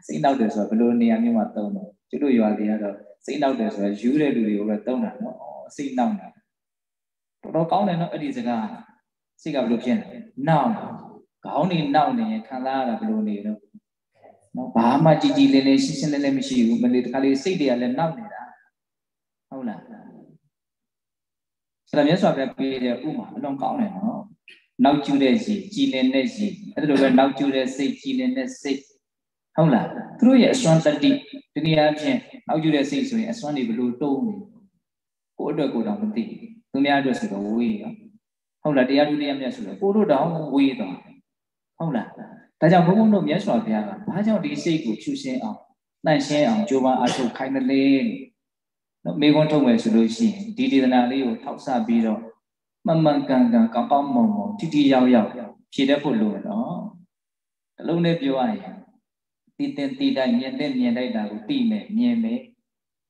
စိတ်နောက်တယ်ဆိုတော့ဘလို့နေရာမျိုးမှာသုံးတော့ကျွတ်တို့ရွာတွေကတော့စိတ်နောက်တယ်ဆိုတော့ယူတဲ့လူတွေကိုပဲသုံးတာနော်စိတ်နောက်တာ တော်တော်ကောင်းတယ်နော်အဲ့ဒီစကားစိတ်ကဘလို့ဖြစ်နေနောက်ခေါင်းနေနောက်နေရင်ခံစားရတာဘလို့နေတော့နော်ဘာမှကြည်ကြည်လင်းလင်းရှင်းရှင်းလင်းလင်းမရှိဘူးမလေးတခါလေးစိတ်တွေကလည်းနောက်နေတာဟုတ်လားဆရာမြတ်စွာဘုရားပေးတဲ့ဥမာအလုံးကောင်းတယ်နော်နောက်ကျတဲ့ရေကြည်လင်တဲ့ရေအဲ့ဒါလိုပဲနောက်ကျတဲ့စိတ်ကြည်လင်တဲ့စိတ်ဟုတ်လားသူတို့ရဲ့အစွမ်းတတိဒီနေရာချင်းနောက်ကျတဲ့စိတ်ဆိုရင်အစွမ်းတွေဘလို့တုံးနေကိုအတွက်ကိုတော့မသိဘူး သူများအတွက်ဆိုတော့ဝေးရောဟုတ်လားတရားသူတရားမြတ်ဆိုတော့ကိုတို့တောင်ဝေးသွားဟုတ်လားဒါကြောင့်ဘုန်းဘုန်းတို့မြတ်စွာဘုရားကဘာကြောင့်ဒီစိတ်ကိုဖြူရှင်းအောင်တန့်ရှင်းအောင်ကြိုးပမ်းအားထုတ်ခိုင်းတယ်လို့နော်မိကွန်းထုတ်မယ်ဆိုလို့ရှိရင်ဒီဒေသနာလေးကိုထောက်ဆပြီးတော့မှန်မှန်ကန်ကန်ကောင်းကောင်းမွန်မွန်ထိထိရောက်ရောက်ဖြည့်တတ်ဖို့လိုတယ်နော်တလုံးနဲ့ပြောရရင်တည်တင်တည်တိုင်းမြင်တဲ့မြင်တိုက်တာကိုသိမယ်မြင်မယ်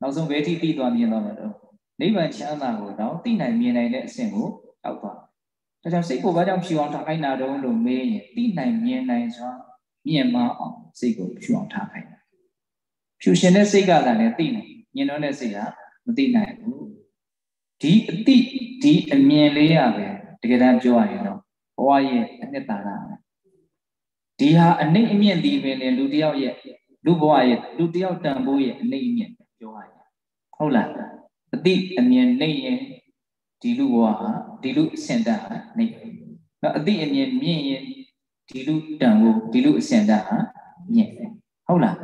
နောက်ဆုံးဘယ်ထိသိသွားမြင်သွားမှာတော့ နိဗ္ဗာန်ချမ်းသာကိုတော့သိနိုင်မြင်နိုင်တဲ့အဆင့်ကိုရောက်သွားဒါကြောင့်စိတ်ကိုဘာကြောင့်ဖြူအောင်ထားခိုင်းတာတုံးလို့မေးရင်သိနိုင်မြင်နိုင်စွာမြင်မအောင်စိတ်ကိုဖြူအောင်ထားခိုင်းတာဖြူရှင်တဲ့စိတ်ကလည်းသိနိုင်မြင်တော့တဲ့စိတ်ကမသိနိုင်ဘူးဒီအတိဒီအမြင်လေးရပဲတကယ်တမ်းပြောရရင်တော့ဘဝရဲ့အနှစ်သာရဒီဟာအနှိမ့်အမြင့်ဒီပင်လေလူတယောက်ရဲ့လူဘဝရဲ့လူတယောက်တန်ဖိုးရဲ့အနှိမ့်အမြင့်ပြောရရင်ဟုတ်လား အတိအမြင်နှိမ့်ရင်ဒီလူဘဝဟာဒီလူအစင်တတ်ဟာနှိမ့်နော်အတိအမြင်မြင့်ရင်ဒီလူတန်ဖိုးဒီလူအစင်တတ်ဟာမြင့်ဟုတ်လား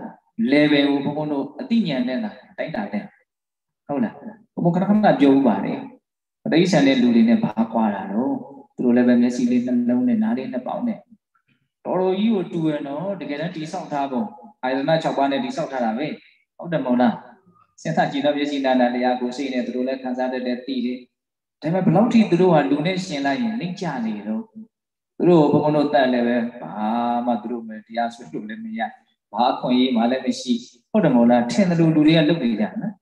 level ကိုဘုန်းဘုန်းတို့အတိညာနဲ့လားတိုင်းတာတဲ့ဟုတ်လားဘုန်းဘုန်းခဏခဏပြောဥပါတယ်ပဋိစ္စံတဲ့လူတွေနဲ့ဘာကွာတာတော့သူတို့လည်းပဲမျက်စိလေးနှလုံးနဲ့နားလေးနှစ်ပေါင်းနဲ့တော်တော်ကြီးကိုတူရနော်တကယ်တမ်းတိဆောက်ထားပုံအာယတနာ6ပါးနဲ့တိဆောက်ထားတာပဲဟုတ်တယ်မဟုတ်လား စင်သကြည်သောမျက်စိနာနာတရားကိုစိတ်နဲ့သူတို့လည်းခံစားတတ်တဲ့သိတယ်ဒါပေမဲ့ဘလောက်ထိသူတို့ကလူနဲ့ရှင်လိုက်ရင်နှိမ့်ကြနေတော့သူတို့ဘုံဘုံတို့တတ်လည်းပဲဘာမှသူတို့မတရားဆွလို့လည်းမရဘာခွင့်ရေးမှလည်းမရှိဟုတ်တယ်မဟုတ်လားထင်တယ်လို့လူတွေကလုပ်နေကြနော်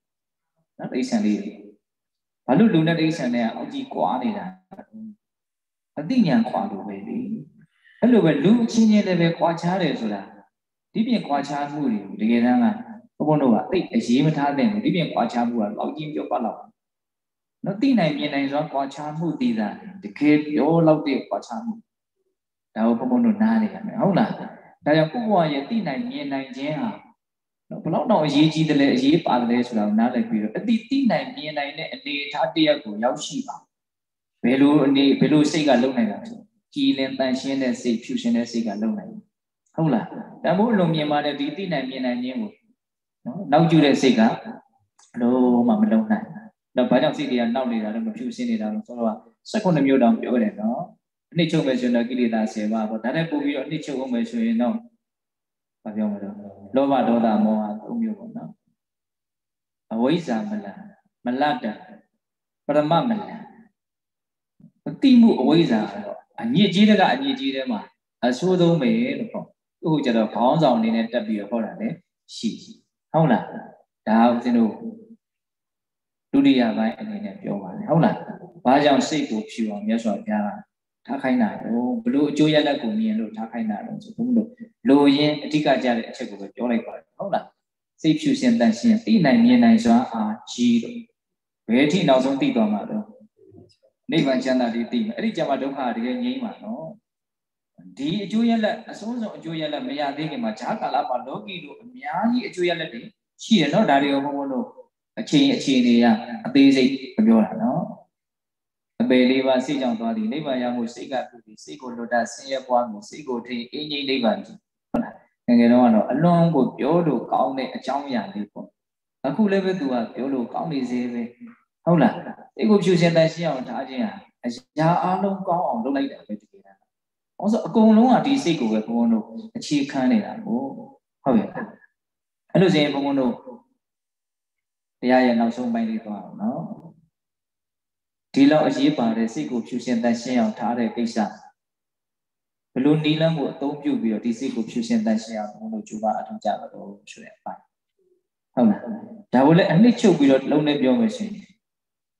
နော်တိဋ္ဌံလေးတွေဘာလို့လူနဲ့တိဋ္ဌံနဲ့အောက်ကြီးကွာနေတာအသိဉာဏ်ခွာလို့ပဲလေအဲ့လိုပဲလူအချင်းချင်းလည်းပဲကွာခြားတယ်ဆိုတာဒီပြင်ကွာခြားမှုတွေတကယ်တမ်းက ဘုန်းဘုန်းတို့ကသိအရေးမထားတဲ့ဒီပြင်ကွာခြားမှုကအောက်ကြီးပြောပတ်လောက်နော်သိနိုင်မြင်နိုင်စွာကွာခြားမှုတည်တာတကယ်ပြောလောက်တဲ့ကွာခြားမှုဒါကိုဘုန်းဘုန်းတို့နားနေရမယ်ဟုတ်လားဒါကြောင့်ကိုယ့်ဘဝရဲ့သိနိုင်မြင်နိုင်ခြင်းဟာနော်ဘလောက်တော့အရေးကြီးတယ်လဲအရေးပါတယ်လဲဆိုတာကိုနားလည်ပြီးတော့အတိသိနိုင်မြင်နိုင်တဲ့အနေအထားတရက်ကိုရောက်ရှိပါဘယ်လိုအနေဘယ်လိုစိတ်ကလုံနိုင်တာဆိုကြည်လင်တန်ရှင်းတဲ့စိတ်ဖြူရှင်တဲ့စိတ်ကလုံနိုင်ဟုတ်လားတမို့အလုံးမြင်ပါတဲ့ဒီသိနိုင်မြင်နိုင်ခြင်းကို နော်နောက်ကျတဲ့စိတ်ကလုံးမမလုံနိုင်တော့ဘာကြောင့်စိတ်တွေကနောက်နေတာလဲမဖြူစင်းနေတာလို့ဆိုတော့16မျိုးတောင်ပြောတယ်နော်အနစ်ချုပ်မယ်ဆိုရင်တော့ကိလေသာ10ပါးပေါ့ဒါနဲ့ပို့ပြီးတော့အနစ်ချုပ်အောင်မယ်ဆိုရင်တော့ဘာပြောမလို့လောဘဒေါသမောဟသုံးမျိုးပေါ့နော်အဝိဇ္ဇာမလမလတ္တပရမမလမတိမှုအဝိဇ္ဇာကတော့အညစ်အကြေးတကအညစ်အကြေးတဲမှာအဆိုးဆုံးပဲလို့ပေါ့သူ့ကိုကျတော့ခေါင်းဆောင်အနေနဲ့တက်ပြီးတော့ဟောတာလေရှိ ဟုတ်လားဒါဦးဇင်းတို့ဒုတိယပိုင်းအနေနဲ့ပြောပါတယ်ဟုတ်လားဘာကြောင့်စိတ်ကိုဖြူအောင်မြတ်စွာဘုရားထားခိုင်းတာတော့ဘလို့အကျိုးရလဒ်ကိုမြင်လို့ထားခိုင်းတာတော့ဆိုဘုန်းလို့လိုရင်းအဓိကကြတဲ့အချက်ကိုပဲပြောလိုက်ပါတယ်ဟုတ်လားစိတ်ဖြူစင်တန်ရှင်းသိနိုင်မြင်နိုင်စွာအားကြီးလို့ဘယ်ထိနောက်ဆုံးသိသွားမှာတော့နိဗ္ဗာန်ချမ်းသာလေးသိမယ်အဲ့ဒီကြမှာဒုက္ခတကယ်ငြိမ်းမှာနော် ဒီအကျိုးရလဒ်အဆုံးစုံအကျိုးရလဒ်မရသေးခင်မှာဈာကာလမှာလောကီတို့အများကြီးအကျိုးရလဒ်တွေရှိတယ်နော်ဒါတွေကိုဘုန်းဘုန်းတို့အချိန်အချိန်တွေကအသေးစိတ်ပြောတာနော်အပေလေးပါစိတ်ကြောင့်သွားသည်နိဗ္ဗာန်ရမှုစိတ်ကပြုသည်စိတ်ကိုလွတ်တဆင်းရဲပွားမှုစိတ်ကိုထိအင်းငိမ့်နိဗ္ဗာန်ကြီးဟုတ်လားငယ်ငယ်တော့ကတော့အလွန်ကိုပြောလို့ကောင်းတဲ့အကြောင်းအရာလေးပေါ့အခုလည်းပဲသူကပြောလို့ကောင်းနေစေပဲဟုတ်လားစိတ်ကိုဖြူရှင်တန်ရှင်းအောင်ထားခြင်းဟာအရာအလုံးကောင်းအောင်လုပ်လိုက်တာပဲတကယ်တမ်း။ အောင်ဆိုအကုန်လုံးကဒီစိတ်ကိုပဲဘုန်းဘုန်းတို့အခြေခံနေတာကိုဟုတ်ရဲ့။အဲ့လိုဆိုရင်ဘုန်းဘုန်းတို့တရားရဲ့နောက်ဆုံးပိုင်းလေးသွားအောင်နော်ဒီလောက်အရေးပါတဲ့စိတ်ကိုဖြူရှင်တန်ရှင်းအောင်ထားတဲ့ကိစ္စဘလို့နီလန်းကိုအသုံးပြုပြီးတော့ဒီစိတ်ကိုဖြူရှင်တန်ရှင်းအောင်ဘုန်းတို့ကြိုးပမ်းအထောက်ကြတော့ဆိုတဲ့အပိုင်းဟုတ်လားဒါကိုလည်းအနှစ်ချုပ်ပြီးတော့လုံးနဲ့ပြောမယ်ရှင်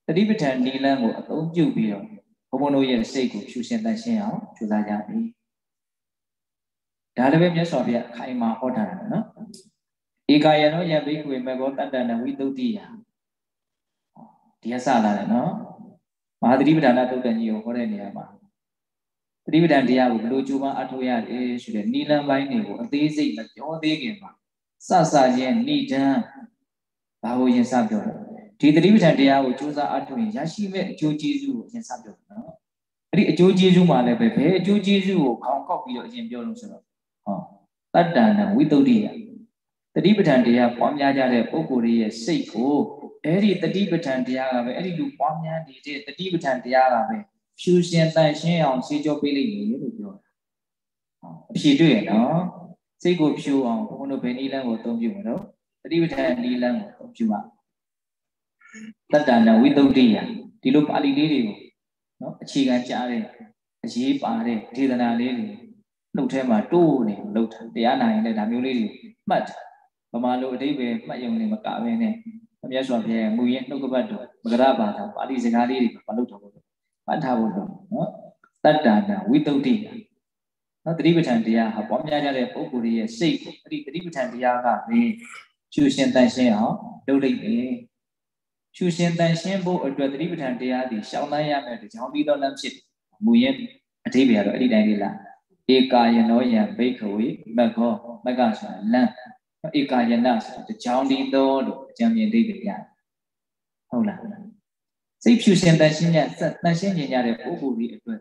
တတိပဋ္ဌာန်နီလန်းကိုအသုံးပြုပြီးတော့ ဘုံဘုံတို့ရဲ့စိတ်ကိုဖြူရှင်တန်ရှင်းအောင်ကြိုးစားကြပြီဒါလည်းပဲမြတ်စွာဘုရားအခိုင်အမာဟောထားတာနော်ဧကာယနောယဘိကွေမေဘောတတ္တနဝိတုဒ္တိယဒီအစလာတယ်နော်မဟာသတိပဋ္ဌာန်တုတ်တန်ကြီးကိုဟောတဲ့နေရာမှာသတိပဋ္ဌာန်တရားကိုဘယ်လိုကြိုးပမ်းအထောက်ရတယ်ဆိုတဲ့နိလန်ပိုင်းတွေကိုအသေးစိတ်မပြောသေးခင်မှာစစချင်းဏိဒံဘာကိုရင်စပြောတယ် ဒီသတိပဋ္ဌာန်တရားကိုကြိုးစားအထောက်ရင်ရရှိမဲ့အကျိုးကျေးဇူးကိုရင်စပြောတယ်နော်အဲ့ဒီအကျိုးကျေးဇူးမှာလည်းပဲဘယ်အကျိုးကျေးဇူးကိုခေါင်းကောက်ပြီးတော့အရင်ပြောလို့ဆိုတော့ဟောတတ္တဏဝိတုဒ္ဓိယတတိပဋ္ဌာန်တရားပွားများကြတဲ့ပုဂ္ဂိုလ်ရဲ့စိတ်ကိုအဲ့ဒီတတိပဋ္ဌာန်တရားကပဲအဲ့ဒီလူပွားများနေတဲ့တတိပဋ္ဌာန်တရားကပဲဖြူရှင်တန်ရှင်းအောင်စေကြောပေးလိမ့်မယ်လို့ပြောတာအဖြေတွေ့ရနော်စိတ်ကိုဖြူအောင်ဘုန်းတို့ဘယ်နည်းလမ်းကိုအသုံးပြုမလို့တတိပဋ္ဌာန်နည်းလမ်းကိုအသုံးပြုပါ တတ္တနာဝိတုဒ္ဓိယဒီလိုပါဠိလေးတွေကိုနော်အခြေခံကြားတဲ့အရေးပါတဲ့ဒေသနာလေးတွေနှုတ်ထဲမှာတိုးနေလှုပ်တာတရားနာရင်လည်းဒါမျိုးလေးတွေမှတ်တာဗမာလိုအတိပ္ပယ်မှတ်ယုံနေမကဘဲနဲ့မြတ်စွာဘုရားမူရင်းနှုတ်ကပတ်တော်မဂရဘာသာပါဠိစကားလေးတွေမလုပ်တော့ဘူးမှတ်ထားဖို့တော့နော်တတ္တာနာဝိတုဒ္ဓိနော်တတိပဋ္ဌာန်တရားဟာပေါ်များကြတဲ့ပုဂ္ဂိုလ်ရဲ့စိတ်ကိုအဲ့ဒီတတိပဋ္ဌာန်တရားကပဲရှုရှင်တန်ရှင်းအောင်လုပ်လိုက်တယ် ရှုရှင်တန်ရှင်းဖို့အတွက်တတိပဋ္ဌာန်တရားဒီရှောင်းလန်းရမယ်တကြောင်ပြီးတော့လမ်းဖြစ်မူရင်းအတိပ္ပယ်ကတော့အဲ့ဒီတိုင်းလေးလားဧကာယနောယံဘိခဝေမက္ခောမက္ကဆိုတာလမ်းဧကာယနဆိုတာတကြောင်ဒီသောလို့အကြံဉာဏ်ဒိဋ္ဌိရတယ်ဟုတ်လားစိတ်ဖြူရှင်တန်ရှင်းညတန်ရှင်းခြင်းကြတဲ့ပုဂ္ဂိုလ်ကြီးအတွက်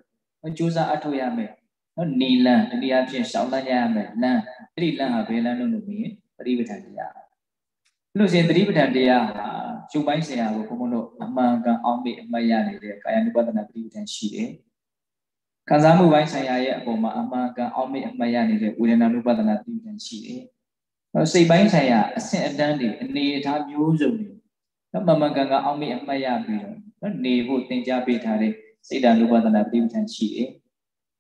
ကြိုးစားအထောက်ရမယ်နော်နီလန်တတိယဖြင့်ရှောင်းလန်းကြရမယ်လမ်းအဲ့ဒီလမ်းဟာဘယ်လမ်းလို့လို့မြင်ပရိပဋ္ဌာန်တရား လို့ရှင်တတိပဋ္ဌာန်တရားဟာကျုပ်ပိုင်းဆရာကိုဘုံဘုံတို့အမှန်ကန်အောင်မေ့အမှတ်ရနေတဲ့ကာယ ानु ပဒနာပရိပဋ္ဌာန်ရှိတယ်ခံစားမှုပိုင်းဆိုင်ရာရဲ့အပေါ်မှာအမှန်ကန်အောင်မေ့အမှတ်ရနေတဲ့ဝေဒနာ ानु ပဒနာပရိပဋ္ဌာန်ရှိတယ်နော်စိတ်ပိုင်းဆိုင်ရာအဆင့်အတန်းတွေအနေအထားမျိုးစုံတွေနော်မမှန်ကန်ကန်အောင်မေ့အမှတ်ရပြီးတော့နော်နေဖို့သင်ကြားပေးထားတဲ့စိတ်ဓာတ် ानु ပဒနာပရိပဋ္ဌာန်ရှိတယ်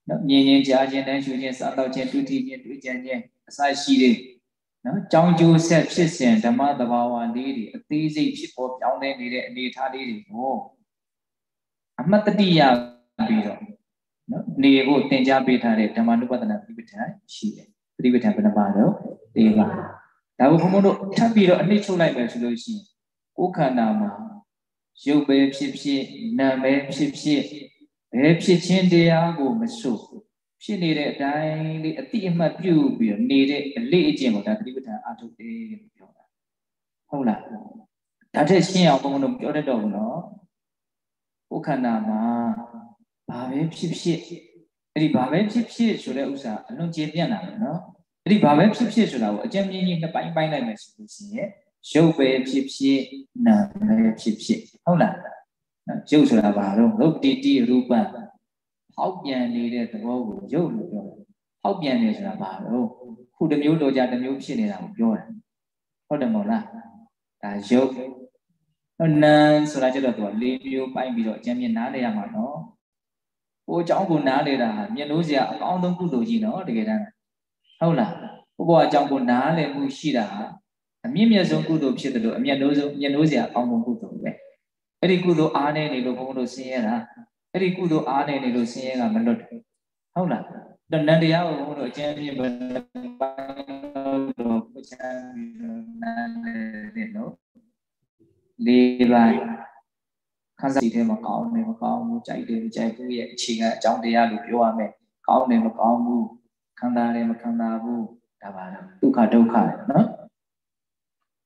နော်မြင်ရင်ကြားခြင်းတန်းရှုခြင်းစားတော့ခြင်းတွေ့ထိခြင်းတွေ့ကြံခြင်းအစရှိတဲ့ နော်ကြောင်းကျိုးဆက်ဖြစ်စဉ်ဓမ္မသဘာဝလေးတွေအသေးစိတ်ဖြစ်ပေါ်ပြောင်းလဲနေတဲ့အနေအထားလေးတွေကိုအမတ်တတိယပြီးတော့နော်နေဖို့သင်ကြားပေးထားတဲ့ဓမ္မနုပဒနာပြိပဋ္ဌာန်ရှိတယ်ပြိပဋ္ဌာန်ဘယ်နှပါတော့၄ပါးဒါကိုဘုံဘုံတို့ထပ်ပြီးတော့အနည်းချုပ်လိုက်မယ်ဆိုလို့ရှိရင်ကိုယ်ခန္ဓာမှာရုပ်ပဲဖြစ်ဖြစ်နာမ်ပဲဖြစ်ဖြစ်ဘယ်ဖြစ်ချင်းတရားကိုမဆို့ ဖြစ်နေတဲ့အတိုင်းလေးအတိအမှတ်ပြုပြီးတော့နေတဲ့အလေးအကျင့်ကိုဒါသတိပဋ္ဌာန်အထုတ်တယ်လို့ပြောတာဟုတ်လားဒါထက်ရှင်းအောင်ဘုံဘုံတို့ပြောတတ်တော့ဘူးနော်ကိုယ်ခန္ဓာမှာဘာပဲဖြစ်ဖြစ်အဲ့ဒီဘာပဲဖြစ်ဖြစ်ဆိုတဲ့ဥစ္စာအလွန်ကျေပြန့်လာတယ်နော်အဲ့ဒီဘာပဲဖြစ်ဖြစ်ဆိုတာကိုအကျဉ်းကြီးကြီးနှစ်ပိုင်းပိုင်းလိုက်မယ်ဆိုလို့ရှိရင်ရုပ်ပဲဖြစ်ဖြစ်နာမ်ပဲဖြစ်ဖြစ်ဟုတ်လားရုပ်ဆိုတာဘာလို့ရုပ်တိတိရူပံ ဟောက်ပြန်နေတဲ့သဘောကိုရုပ်လို့ပြောတယ်ဟောက်ပြန်နေဆိုတာဘာလို့ခုတစ်မျိုးတော့ကြတစ်မျိုးဖြစ်နေတာကိုပြောတယ်ဟုတ်တယ်မဟုတ်လားဒါရုပ်နံဆိုတာကျတော့သူကလေးမျိုးပိုင်းပြီးတော့အကျဉ်းမြင်နားလေရမှာနော်ဟိုအကြောင်းကိုနားလေတာဟာမျက်နှိုးစရာအကောင်းဆုံးကုသိုလ်ကြီးနော်တကယ်တမ်းဟုတ်လားဘုရားအကြောင်းကိုနားလေမှုရှိတာဟာအမြင့်မြတ်ဆုံးကုသိုလ်ဖြစ်တယ်လို့အမျက်နှိုးဆုံးမျက်နှိုးစရာအကောင်းဆုံးကုသိုလ်ပဲအဲ့ဒီကုသိုလ်အားနေနေလို့ဘုန်းဘုန်းတို့ဆင်းရဲတာ အဲ့ဒီကုသိုလ်အားနေနေလို့ဆင်းရဲကမလွတ်ဘူးဟုတ်လားတဏ္ဍတရားကိုဘုန်းဘုန်းတို့အကျဉ်းပြဘယ်ပိုင်းလို့ပချမ်းပြီးတော့နားလေနော်လေးပိုင်းခန်းစားစီထဲမှာကောင်းတယ်မကောင်းဘူးကြိုက်တယ်မကြိုက်ဘူးရဲ့အခြေခံအကြောင်းတရားလို့ပြောရမယ်ကောင်းတယ်မကောင်းဘူးခံစားတယ်မခံစားဘူးဒါပါတော့ဒုက္ခဒုက္ခနော်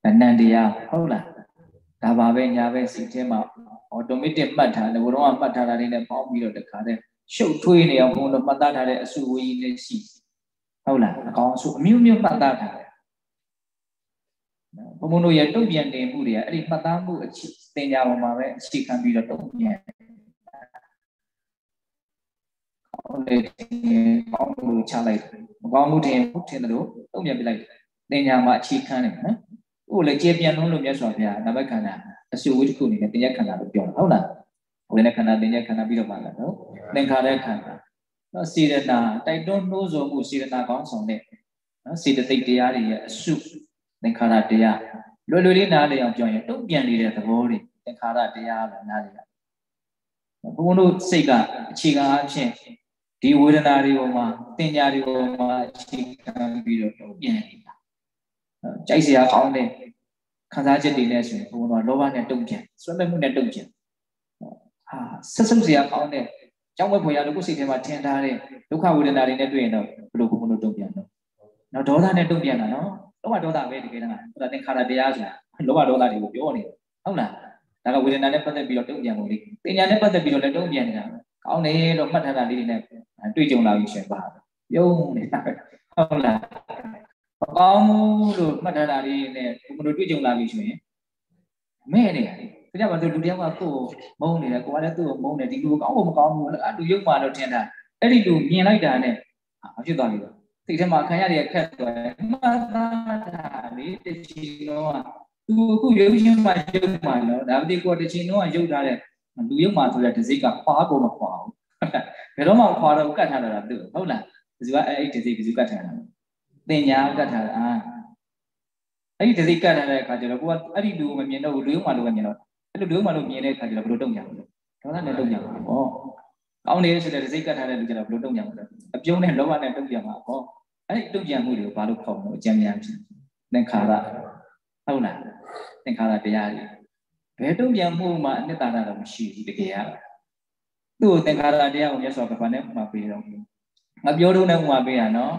အနန္တရားဟုတ်လားဒါပါပဲညာပဲစိတ်ထဲမှာ automatic မှတ်ထားတယ်ဘုရောကမှတ်ထားတာလေးနဲ့ပေါင်းပြီးတော့တခါတည်းရှုပ်ထွေးနေအောင်ဘုံတော့မှတ်သားထားတဲ့အစုဝေးကြီးလည်းရှိဟုတ်လားအကောင်အစုအမျိုးမျိုးမှတ်သားထားတယ်ဘုံဘုံတို့ရဲ့တုံ့ပြန်တင်မှုတွေကအဲ့ဒီမှတ်သားမှုအခြေသင်ညာပေါ်မှာပဲအခြေခံပြီးတော့တုံ့ပြန်ကောင်းတယ်ကောင်းလို့ချလိုက်မကောင်းမှုတင်ဟုတ်တင်တယ်လို့တုံ့ပြန်ပြလိုက်သင်ညာမှာအခြေခံတယ်နော်ကိုယ်လည်းကျေပြန်လုံးလို့မြတ်စွာဘုရားနဘခန္ဓာ အစုဝေးတစ်ခုအနေနဲ့တင်ညက်ခန္ဓာလို့ပြောတာဟုတ်လားဝိညာဉ်ခန္ဓာတင်ညက်ခန္ဓာပြီးတော့ပါလားနော်သင်္ခါရခန္ဓာနော်စေရနာတိုက်တွန်းနှိုးဆော်မှုစေရနာကောင်းဆောင်တဲ့နော်စေတသိက်တရားတွေရဲ့အစုသင်္ခါရတရားလွယ်လွယ်လေးနားလည်အောင်ပြောရင်တုံ့ပြန်နေတဲ့သဘောတွေသင်္ခါရတရားလို့နားလည်ရဘုန်းတို့စိတ်ကအခြေခံအဖြစ်ဒီဝေဒနာတွေပေါ်မှာတင်ညာတွေပေါ်မှာအခြေခံပြီးတော့တုံ့ပြန်နေတာကြိုက်စရာကောင်းတဲ့ ခံစားချက်တွေနဲ့ဆိုရင်ဘုံတော်လောဘနဲ့တုံ့ပြန်ဆွဲမဲ့မှုနဲ့တုံ့ပြန်ဟာဆက်ဆုပ်စရာကောင်းတဲ့ကြောင်းဘက်ဖွယ်ရလို့ကိုယ်စိတ်ထဲမှာထင်ထားတဲ့ဒုက္ခဝေဒနာတွေနဲ့တွေ့ရင်တော့ဘယ်လိုဘုံတော်တုံ့ပြန်တော့နော်ဒေါသနဲ့တုံ့ပြန်တာနော်လောဘဒေါသပဲတကယ်တမ်းကဟိုဒါသင်္ခါရတရားဆိုတာလောဘဒေါသတွေကိုပြောနေတယ်ဟုတ်လားဒါကဝေဒနာနဲ့ပတ်သက်ပြီးတော့တုံ့ပြန်ပုံလေးပညာနဲ့ပတ်သက်ပြီးတော့လည်းတုံ့ပြန်နေတာကောင်းတယ်လို့မှတ်ထားတာလေးတွေနဲ့တွေ့ကြုံလာပြီးရှင်ပါပြုံးနေတာဟုတ်လား မကောင်းဘူးလို့မှတ်ထားတာလေးနဲ့ဘုံတို့တွေ့ကြုံလာပြီဆိုရင်မဲ့နေရတယ်ဒါကြောင့်မလို့လူတယောက်ကကိုယ်မုန်းနေတယ်ကိုယ်ကလည်းသူ့ကိုမုန်းတယ်ဒီလူကောင်းဖို့မကောင်းဘူးအဲ့လူရုပ်မှတော့ထင်တာအဲ့ဒီလူမြင်လိုက်တာနဲ့ဟာဖြစ်သွားပြီတော့စိတ်ထဲမှာခံရတဲ့ခက်သွားတယ်မှတ်သားတာလေတချီတော့သူအခုရုပ်ချင်းမှရုပ်မှနော်ဒါပေမဲ့ကိုယ်တချီတော့ရုပ်ထားတဲ့လူရုပ်မှာဆိုတဲ့ဒစိကခွာကိုမခွာဘူးဘယ်တော့မှခွာတော့ကတ်ထားတာသူဟုတ်လားဘယ်သူကအဲ့အဲ့ဒစိဘယ်သူကတ်ထားတာ တင်ညာကတ်ထားတာအဲ့ဒီဒစိကတ်ထားတဲ့အခါကျတော့ကိုကအဲ့ဒီလူမမြင်တော့ဘူးလူရုပ်မှာလူကမြင်တော့အဲ့လိုလူရုပ်မှာလူမြင်တဲ့အခါကျတော့ဘယ်လိုတုံ့ပြန်လဲဒေါသနဲ့တုံ့ပြန်မှာပေါ့ကောင်းနေဆိုတဲ့ဒစိကတ်ထားတဲ့လူကျတော့ဘယ်လိုတုံ့ပြန်မလဲအပြုံးနဲ့လောဘနဲ့တုံ့ပြန်မှာပေါ့အဲ့ဒီတုံ့ပြန်မှုတွေကိုဘာလို့ခေါ်မလို့အကြံဉာဏ်ဖြစ်သင်္ခါရဟုတ်လားသင်္ခါရတရားတွေဘယ်တုံ့ပြန်မှုမှအနှစ်သာရတော့မရှိဘူးတကယ်ရသူ့ကိုသင်္ခါရတရားကိုမြတ်စွာဘုရားနဲ့ဥမာပေးတော့ငါပြောတော့နဲ့ဥမာပေးရနော်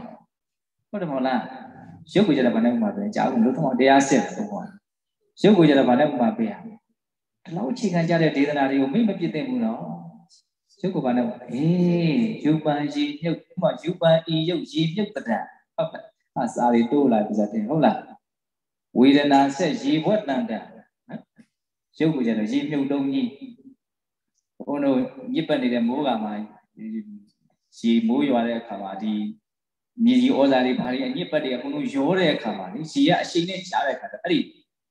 ဟုတ်တယ်မဟုတ်လားရုပ်ကိုကြတဲ့ဘာနဲ့ဥမာပေးကြားဘူးလို့တော့တရားစစ်တယ်ပေါ့ရုပ်ကိုကြတဲ့ဘာနဲ့ဥမာပေးရဒီလောက်အခြေခံကြတဲ့ဒေသနာတွေကိုမိမပြစ်သိမ့်ဘူးနော်ရုပ်ကိုဘာနဲ့အေးယူပန်ရီမြုပ်ဥမာယူပန်ဤရုပ်ရီမြုပ်တံဟုတ်ကဲ့အစာတွေတိုးလာပြီစတဲ့ဟုတ်လားဝေဒနာဆက်ရေဘွက်တန်တန်ရုပ်ကိုကြတော့ရေမြုပ်တုံးကြီးဘုန်းတို့ညစ်ပတ်နေတဲ့မိုးကမှာရေမိုးရွာတဲ့အခါမှာဒီ မြေကြီးဩဇာတွေဘာတွေအညစ်ပတ်တွေအကုန်လုံးရောတဲ့အခါမှာလေရေကအရှိန်နဲ့ကြားတဲ့အခါကျအဲ့ဒီ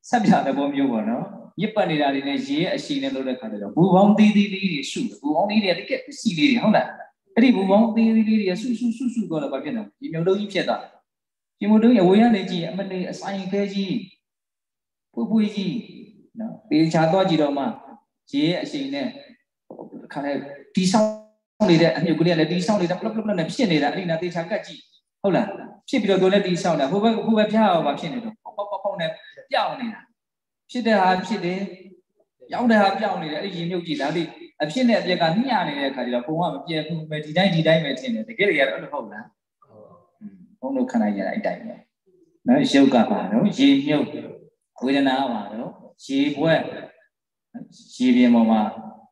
ဆက်ပြတဲ့ဘောမျိုးပေါ့နော်ညစ်ပတ်နေတာတွေနဲ့ရေရဲ့အရှိန်နဲ့လုပ်တဲ့အခါကျတော့ဘူပေါင်းသေးသေးလေးတွေရှုဘူပေါင်းလေးတွေကတကယ်ပစ္စည်းလေးတွေဟုတ်လားအဲ့ဒီဘူပေါင်းသေးသေးလေးတွေဆူဆူဆူဆူတော့လည်းဘာဖြစ်လဲဒီမျိုးလုံးကြီးဖြစ်သွားဒီမျိုးလုံးရဲ့ဝေးရနေကြည့်အမလေးအဆိုင်ခဲကြီးပူပူကြီးနော်ပေချာတော့ကြည့်တော့မှရေရဲ့အရှိန်နဲ့ခါလဲတီဆောင်းနေတဲ့အမြုပ်ကလေးကလည်းတီဆောင်းနေတာပလပလပလနဲ့ဖြစ်နေတာအဲ့ဒီနာတေချာကတ်ကြည့် ဟုတ်လားဖြစ်ပြီးတော့သူလည်းတီဆောင်းတာဟိုဘက်ဟိုဘက်ဖျားအောင်ပါဖြစ်နေတော့ပေါက်ပေါက်ပေါက်နဲ့ပြောင်းနေတာဖြစ်တဲ့ဟာဖြစ်တယ်ပြောင်းတဲ့ဟာပြောင်းနေတယ်အဲ့ဒီရင်မြုပ်ကြည့်ဒါလေးအဖြစ်နဲ့အပြက်ကညှနေတဲ့အခါကျတော့ဘုံကမပြည့်ဘူးပဲဒီတိုင်းဒီတိုင်းပဲထင်တယ်တကယ်တကယ်တော့အဲ့လိုဟုတ်လားဘုံတို့ခဏရအဲ့တိုင်းပဲနော်ရုပ်ကပါတော့ရေမြုပ်ဝေဒနာပါတော့ရေဘွက်ရေပြင်ပေါ်မှာ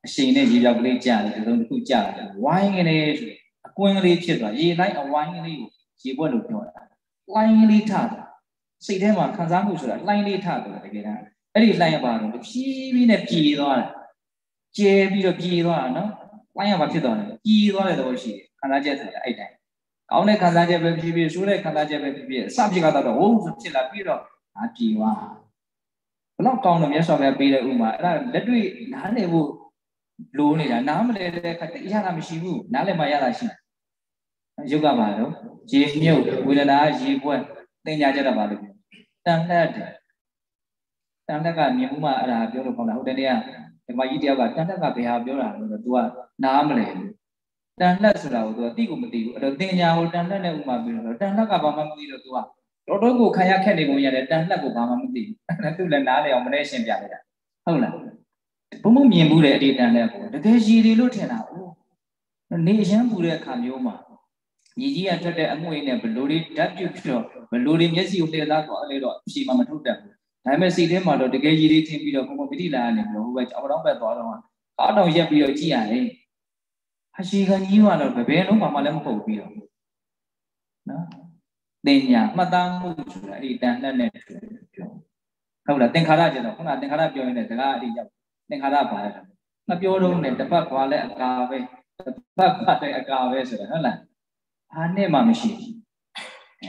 အရှိန်နဲ့ရေပြောက်ကလေးကြာတယ်ဒီလိုတစ်ခုကြာတယ်ဝိုင်းကလေးဆိုအကွင်းကလေးဖြစ်သွားရေတိုင်းအဝိုင်းကလေးကို ရေဘွက်လို့ပြောတာလိုင်းကလေးထတာစိတ်ထဲမှာခံစားမှုဆိုတာလိုင်းလေးထတယ်တကယ်တမ်းအဲ့ဒီလိုင်းရပါတော့ဖြည်းဖြည်းနဲ့ပြေသွားတာကျဲပြီးတော့ပြေသွားတာနော်လိုင်းရပါဖြစ်သွားတယ်ပြေသွားတဲ့သဘောရှိတယ်ခံစားချက်ဆိုတာအဲ့တိုင်းကောင်းတဲ့ခံစားချက်ပဲဖြစ်ဖြစ်ဆိုးတဲ့ခံစားချက်ပဲဖြစ်ဖြစ်အစဖြစ်ကတော့ဟိုးဖြစ်လာပြီးတော့အာပြေသွားဘလောက်ကောင်းတော့မြတ်စွာဘုရားပေးတဲ့ဥမာအဲ့ဒါလက်တွေ့နားလည်ဖို့လိုနေတာနားမလဲတဲ့ခါတရတာမရှိဘူးနားလည်မှရတာရှိ ရုပ်ကပါတော့ရေမြုပ်ဝေဒနာရေပွက်သင်ညာကြတာပါလို့တန်လက်တယ်တန်လက်ကမြင်မှုမှအဲ့ဒါပြောလို့ခေါင်းတာဟုတ်တယ်နေ့ကဒီမကြီးတယောက်ကတန်လက်ကဘယ်ဟာပြောတာလဲဆိုတော့ तू ကနားမလဲဘူးတန်လက်ဆိုတာကို तू ကတိကိုမသိဘူးအဲ့တော့သင်ညာကိုတန်လက်နဲ့ဥမာပြီးတော့တန်လက်ကဘာမှမသိတော့ तू ကတော်တော်ကိုခံရခက်နေပုံရတယ်တန်လက်ကိုဘာမှမသိဘူးအဲ့ဒါသူလည်းနားလေအောင်မနေရှင်းပြလိုက်တာဟုတ်လားဘုံဘုံမြင်ဘူးလေအတေတန်လက်ကိုတကယ်ရည်တွေလို့ထင်တာ哦နေရမ်းပူတဲ့အခါမျိုးမှာ ညီကြီးကထွက်တဲ့အငွေနဲ့ဘလိုတွေဓာတ်ပြုတ်ပြီးတော့ဘလိုတွေမျက်စိကိုလှည့်သားတော့အဲ့လေတော့အဖြေမှမထုတ်တတ်ဘူးဒါပေမဲ့စိတ်ထဲမှာတော့တကယ်ရည်လေးထင်ပြီးတော့ဘုံဘုံပိဋိလာကနေပြီးတော့ဟိုဘက်အောက်တော့ဘက်သွားတော့ကားတောင်ရက်ပြီးတော့ကြည့်ရတယ်အရှိခံကြီးကတော့ဘယ်လုံးမှလည်းမဟုတ်ပြီးတော့နော်တင်ညာမှတ်သားမှုဆိုတာအဲ့ဒီတန်လက်နဲ့ပြောဟုတ်လားသင်္ခါရကျတော့ခုနသင်္ခါရပြောရင်လည်းစကားအဲ့ဒီရောက်သင်္ခါရပါလဲမပြောတော့နဲ့တစ်ပတ်ခွာလဲအကာပဲတစ်ပတ်ခွာလဲအကာပဲဆိုတာဟုတ်လား ဘာနဲ့မှမရှိဘူး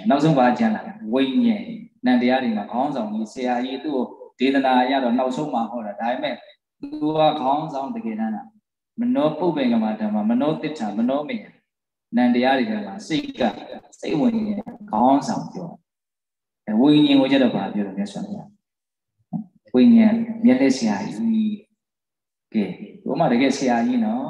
နောက်ဆုံးပါကျန်လာဝိညာဉ်နန္တရားတွေမှာခေါင်းဆောင်ကြီးဆရာကြီးသူ့ကိုဒေသနာရတော့နောက်ဆုံးမှဟောတာဒါပေမဲ့သူကခေါင်းဆောင်တကယ်တမ်းကမနောပုပ္ပေကမဓမ္မမနောတိဋ္ဌမနောမေနန္တရားတွေမှာစိတ်ကစိတ်ဝင်ရင်ခေါင်းဆောင်ပြောဝိညာဉ်ကိုကြတော့ဗာပြောတယ်မြတ်စွာဘုရားဝိညာဉ်မျက်လက်ဆရာကြီးကဲဘုမတကယ်ဆရာကြီးနော်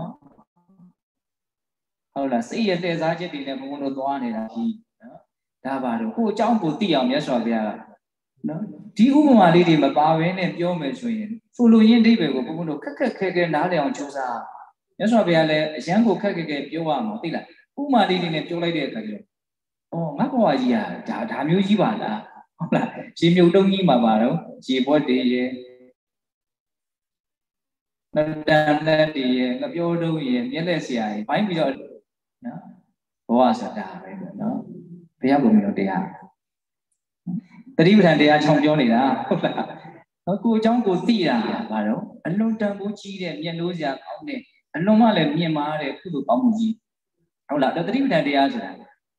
ဟုတ်လားစိတ်ရဲ့လှည့်စားချက်တွေနဲ့ဘုံဘုံတို့သွားနေတာကြီးနော်ဒါပါတော့ကိုအကြောင်းကိုသိအောင်မြတ်စွာဘုရားကနော်ဒီဥပမာလေးတွေမပါဘဲနဲ့ပြောမယ်ဆိုရင်ဆိုလိုရင်းအဓိပ္ပာယ်ကိုဘုံဘုံတို့ခက်ခက်ခဲခဲနားလည်အောင်ကြိုးစားမြတ်စွာဘုရားလည်းအရန်ကိုခက်ခက်ခဲပြောရမှာသိလားဥပမာလေးတွေနဲ့ပြောလိုက်တဲ့အခါကျတော့အော်ငါဘဝကြီးอ่ะဒါဒါမျိုးကြီးပါလားဟုတ်လားရေမြုပ်တုံးကြီးမှာပါတော့ရေပွက်တွေရေမတန်လက်တွေရေငပြောတုံးရေမျက်လက်ဆရာကြီးဘိုင်းပြီးတော့ နော်ဘဝဆိုတာပဲနော်ဘုရားဘုံမျိုးတရားတတိပဋ္ဌာန်တရားချောင်းပြောနေတာဟုတ်လားနော်ကိုအကြောင်းကိုသိတာပါတော့အလွန်တန်ဖိုးကြီးတဲ့မျက်နှိုးစရာကောင်းတဲ့အလွန်မှလည်းမြင်မာတဲ့ကုသိုလ်ကောင်းမှုကြီးဟုတ်လားတတိပဋ္ဌာန်တရားဆိုတာ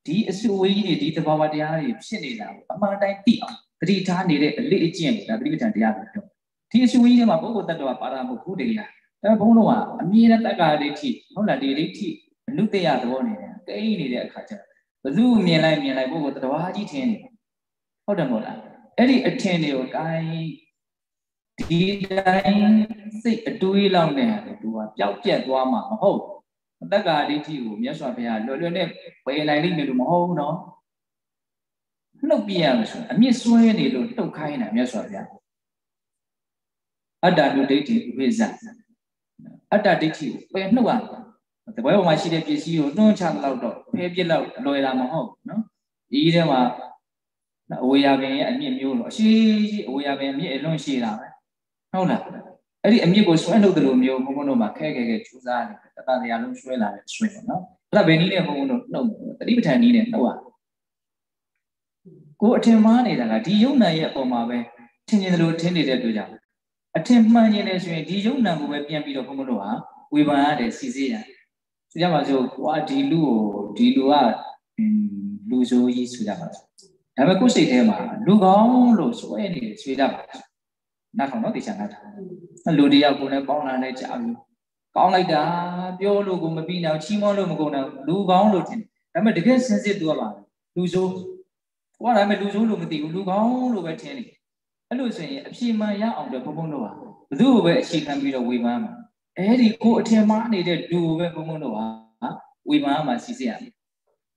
ဒီအစုဝေးကြီးတွေဒီသဘာဝတရားတွေဖြစ်နေတာကိုအမှန်တိုင်းသိအောင်တတိထားနေတဲ့အလေးအကျင့်ကိုဒါတတိပဋ္ဌာန်တရားကိုပြောဒီအစုဝေးကြီးထဲမှာပုဂ္ဂိုလ်တ attva ပါရမုတ်ခုတရားဒါဘုန်းတော်ကအမြင်နဲ့တက္ကာဒိဋ္ဌိဟုတ်လားဒီဒိဋ္ဌိ အနုတ္တယသဘောနေတယ်တိတ်နေတဲ့အခါကျတော့ဘသူမြင်လိုက်မြင်လိုက်ပုဂ္ဂိုလ်တတော်ကြီးထင်နေဟုတ်တယ်မို့လားအဲ့ဒီအထင်တွေကိုကိုင်းဒီတိုင်းစိတ်အတွေးလောက်နဲ့သူကပျောက်ပြက်သွားမှာမဟုတ်တက္ကာဒိဋ္ဌိကိုမြတ်စွာဘုရားလွယ်လွယ်နဲ့ပယ်နိုင်လိမ့်မယ်လို့မဟုတ်ဘူးနော်နှုတ်ပြရမယ်ဆိုအမြင့်ဆွဲနေလို့နှုတ်ခိုင်းတာမြတ်စွာဘုရားအတ္တနုဒိဋ္ဌိဥပိ္ပဇအတ္တဒိဋ္ဌိကိုပယ်နှုတ်ရ တပွဲပေါ်မှာရှိတဲ့ပစ္စည်းကိုနှွှချတော့တော့ဖဲပြစ်လောက်လွယ်တာမဟုတ်နော်ဒီထဲမှာအဝေယပင်ရဲ့အမြင့်မျိုးလို့အရှိရှိအဝေယပင်အမြင့်အလွန်ရှိတာပဲဟုတ်လားအဲ့ဒီအမြင့်ကိုဆွဲနှုတ်တယ်လို့မျိုးဘုန်းဘုန်းတို့မှာခဲခဲခဲကျူးစားနေတယ်တတန်တရားလုံးဆွဲလာတယ်ဆွဲပေါ့နော်အဲ့ဒါဘယ်နည်းနဲ့ဘုန်းဘုန်းတို့နှုတ်တတိပဋ္ဌာန်နည်းနဲ့နှုတ်ရကိုအထင်မှားနေတာကဒီယုံနာရဲ့အပေါ်မှာပဲထင်မြင်တယ်လို့ထင်နေတဲ့တွေ့ကြတယ်အထင်မှန်နေတယ်ဆိုရင်ဒီယုံနာကိုပဲပြန်ပြီးတော့ဘုန်းဘုန်းတို့ဟာဝေဖန်ရတယ်စီစစ်ရတယ်ဆို ကြပါစို့ကွာဒီလူကိုဒီလူကလူဆိုးကြီးဆိုကြပါစို့ဒါပေမဲ့ကိုယ်စိတ်ထဲမှာလူကောင်းလို့စွဲနေတယ်ဆွေးကြပါစို့နောက်ထောင်တော့တေချာနာတာလူတယောက်ကိုလည်းပေါင်းလာလိုက်ကြပြီကောင်းလိုက်တာပြောလို့ကိုမပြီးတော့ချီးမွမ်းလို့မကုန်တော့လူကောင်းလို့ထင်တယ်ဒါပေမဲ့တကယ်စင်စစ်သူကပါလူဆိုးကိုကဒါပေမဲ့လူဆိုးလို့မသိဘူးလူကောင်းလို့ပဲထင်နေအဲ့လိုဆိုရင်အဖြေမှန်ရအောင်တော့ဘုံဘုံတို့ပါဘသူ့ကိုပဲအခြေခံပြီးတော့ဝေဖန်မှာ အဲ့ဒီကိုအထင်မှားနေတဲ့လူကိုပဲဘုံဘုံတို့ဟာဝေဖန်မှာစီစစ်ရမယ်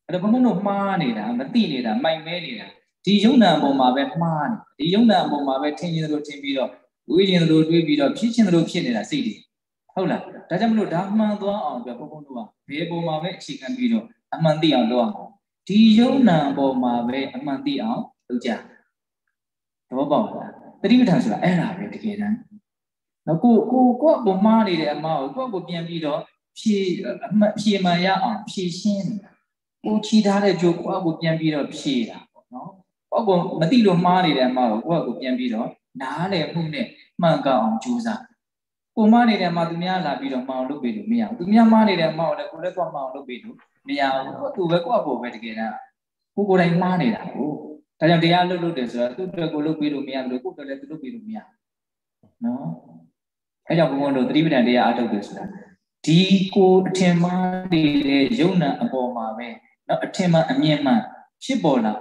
အဲ့တော့ဘုံဘုံတို့မှားနေတာမသိနေတာမိုက်မဲနေတာဒီယုံနာပုံမှာပဲမှားနေဒီယုံနာပုံမှာပဲထင်ရင်တို့ထင်ပြီးတော့တွေးရင်တို့တွေးပြီးတော့ဖြစ်ချင်တို့ဖြစ်နေတာစိတ်တွေဟုတ်လားဒါကြောင့်မလို့ဒါမှန်သွားအောင်ပြဘုံဘုံတို့ကဘယ်ပုံမှာပဲအခြေခံပြီးတော့အမှန်သိအောင်လုပ်အောင်ဒီယုံနာပုံမှာပဲအမှန်သိအောင်လုပ်ကြသဘောပေါက်လားတတိပဋ္ဌာန်ဆိုတာအဲ့ဒါပဲတကယ်တမ်း နော်ကိုကိုကိုကိုမှားနေတဲ့အမှားကိုကိုကိုပြန်ပြီးတော့ဖြေအမှတ်ဖြေမှန်ရအောင်ဖြေရှင်းနေတာကိုချီထားတဲ့ကြိုးကိုကိုပြန်ပြီးတော့ဖြေတာပေါ့နော်ကိုကိုမသိလို့မှားနေတဲ့အမှားကိုကိုကိုပြန်ပြီးတော့နားလည်မှုနဲ့မှန်ကန်အောင်ကြိုးစားကိုမှားနေတဲ့အမှားသူများလာပြီးတော့မှအောင်လုပ်ပေးလို့မရဘူးသူများမှားနေတဲ့အမှားကိုလည်းကိုလည်းကိုမှအောင်လုပ်ပေးလို့မရဘူးကိုသူပဲကိုယ့်အဖို့ပဲတကယ်တမ်းကိုကိုယ်တိုင်မှားနေတာကိုဒါကြောင့်တရားလုပ်လို့တယ်ဆိုတော့သူ့အတွက်ကိုလုပ်ပေးလို့မရဘူးကိုယ့်အတွက်လည်းသူလုပ်ပေးလို့မရနော် အဲကြောင့်ဘုန်းဘုန်းတို့သတိပဋ္ဌာန်တရားအထုတ်တယ်ဆိုတာဒီကိုအထင်မှားနေတဲ့ယုံနာအပေါ်မှာပဲเนาะအထင်မှအမြင်မှဖြစ်ပေါ်လာ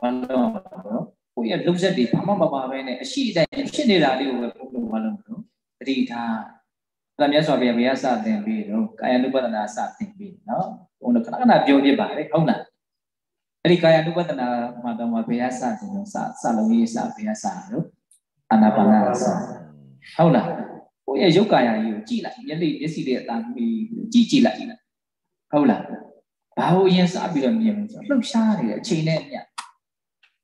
ဘာလို့နော်ကိုယ့်ရဲ့လုံဆက်တွေဘာမှမပါပဲနဲ့အရှိအတိုင်းဖြစ်နေတာလေးကိုပဲဘုန်းဘုန်းဘာလို့နော်သတိထားဒါမြတ်စွာဘုရားဘုရားစသင်ပြီးတော့ကာယ ानु ပဒနာစသင်ပြီးเนาะဘုန်းတော်ခဏခဏပြောပြပါတယ်ဟုတ်လားအဲ့ဒီကာယ ानु ပဒနာမှာတော့ဘုရားစသင်တော့စစလုံးကြီးစဘုရားစတော့အာနာပါနာစဟုတ်လား ကိုယ့်ရဲ့ရုပ်ကာယကြီးကိုကြည့်လိုက်မျက်လိမျက်စိတွေအတန်ပြီးကြည့်ကြည့်လိုက်ဟုတ်လားဘာလို့အရင်စပြီးတော့မြင်လို့ဆိုလှုပ်ရှားနေတဲ့အချိန်နဲ့အမျှ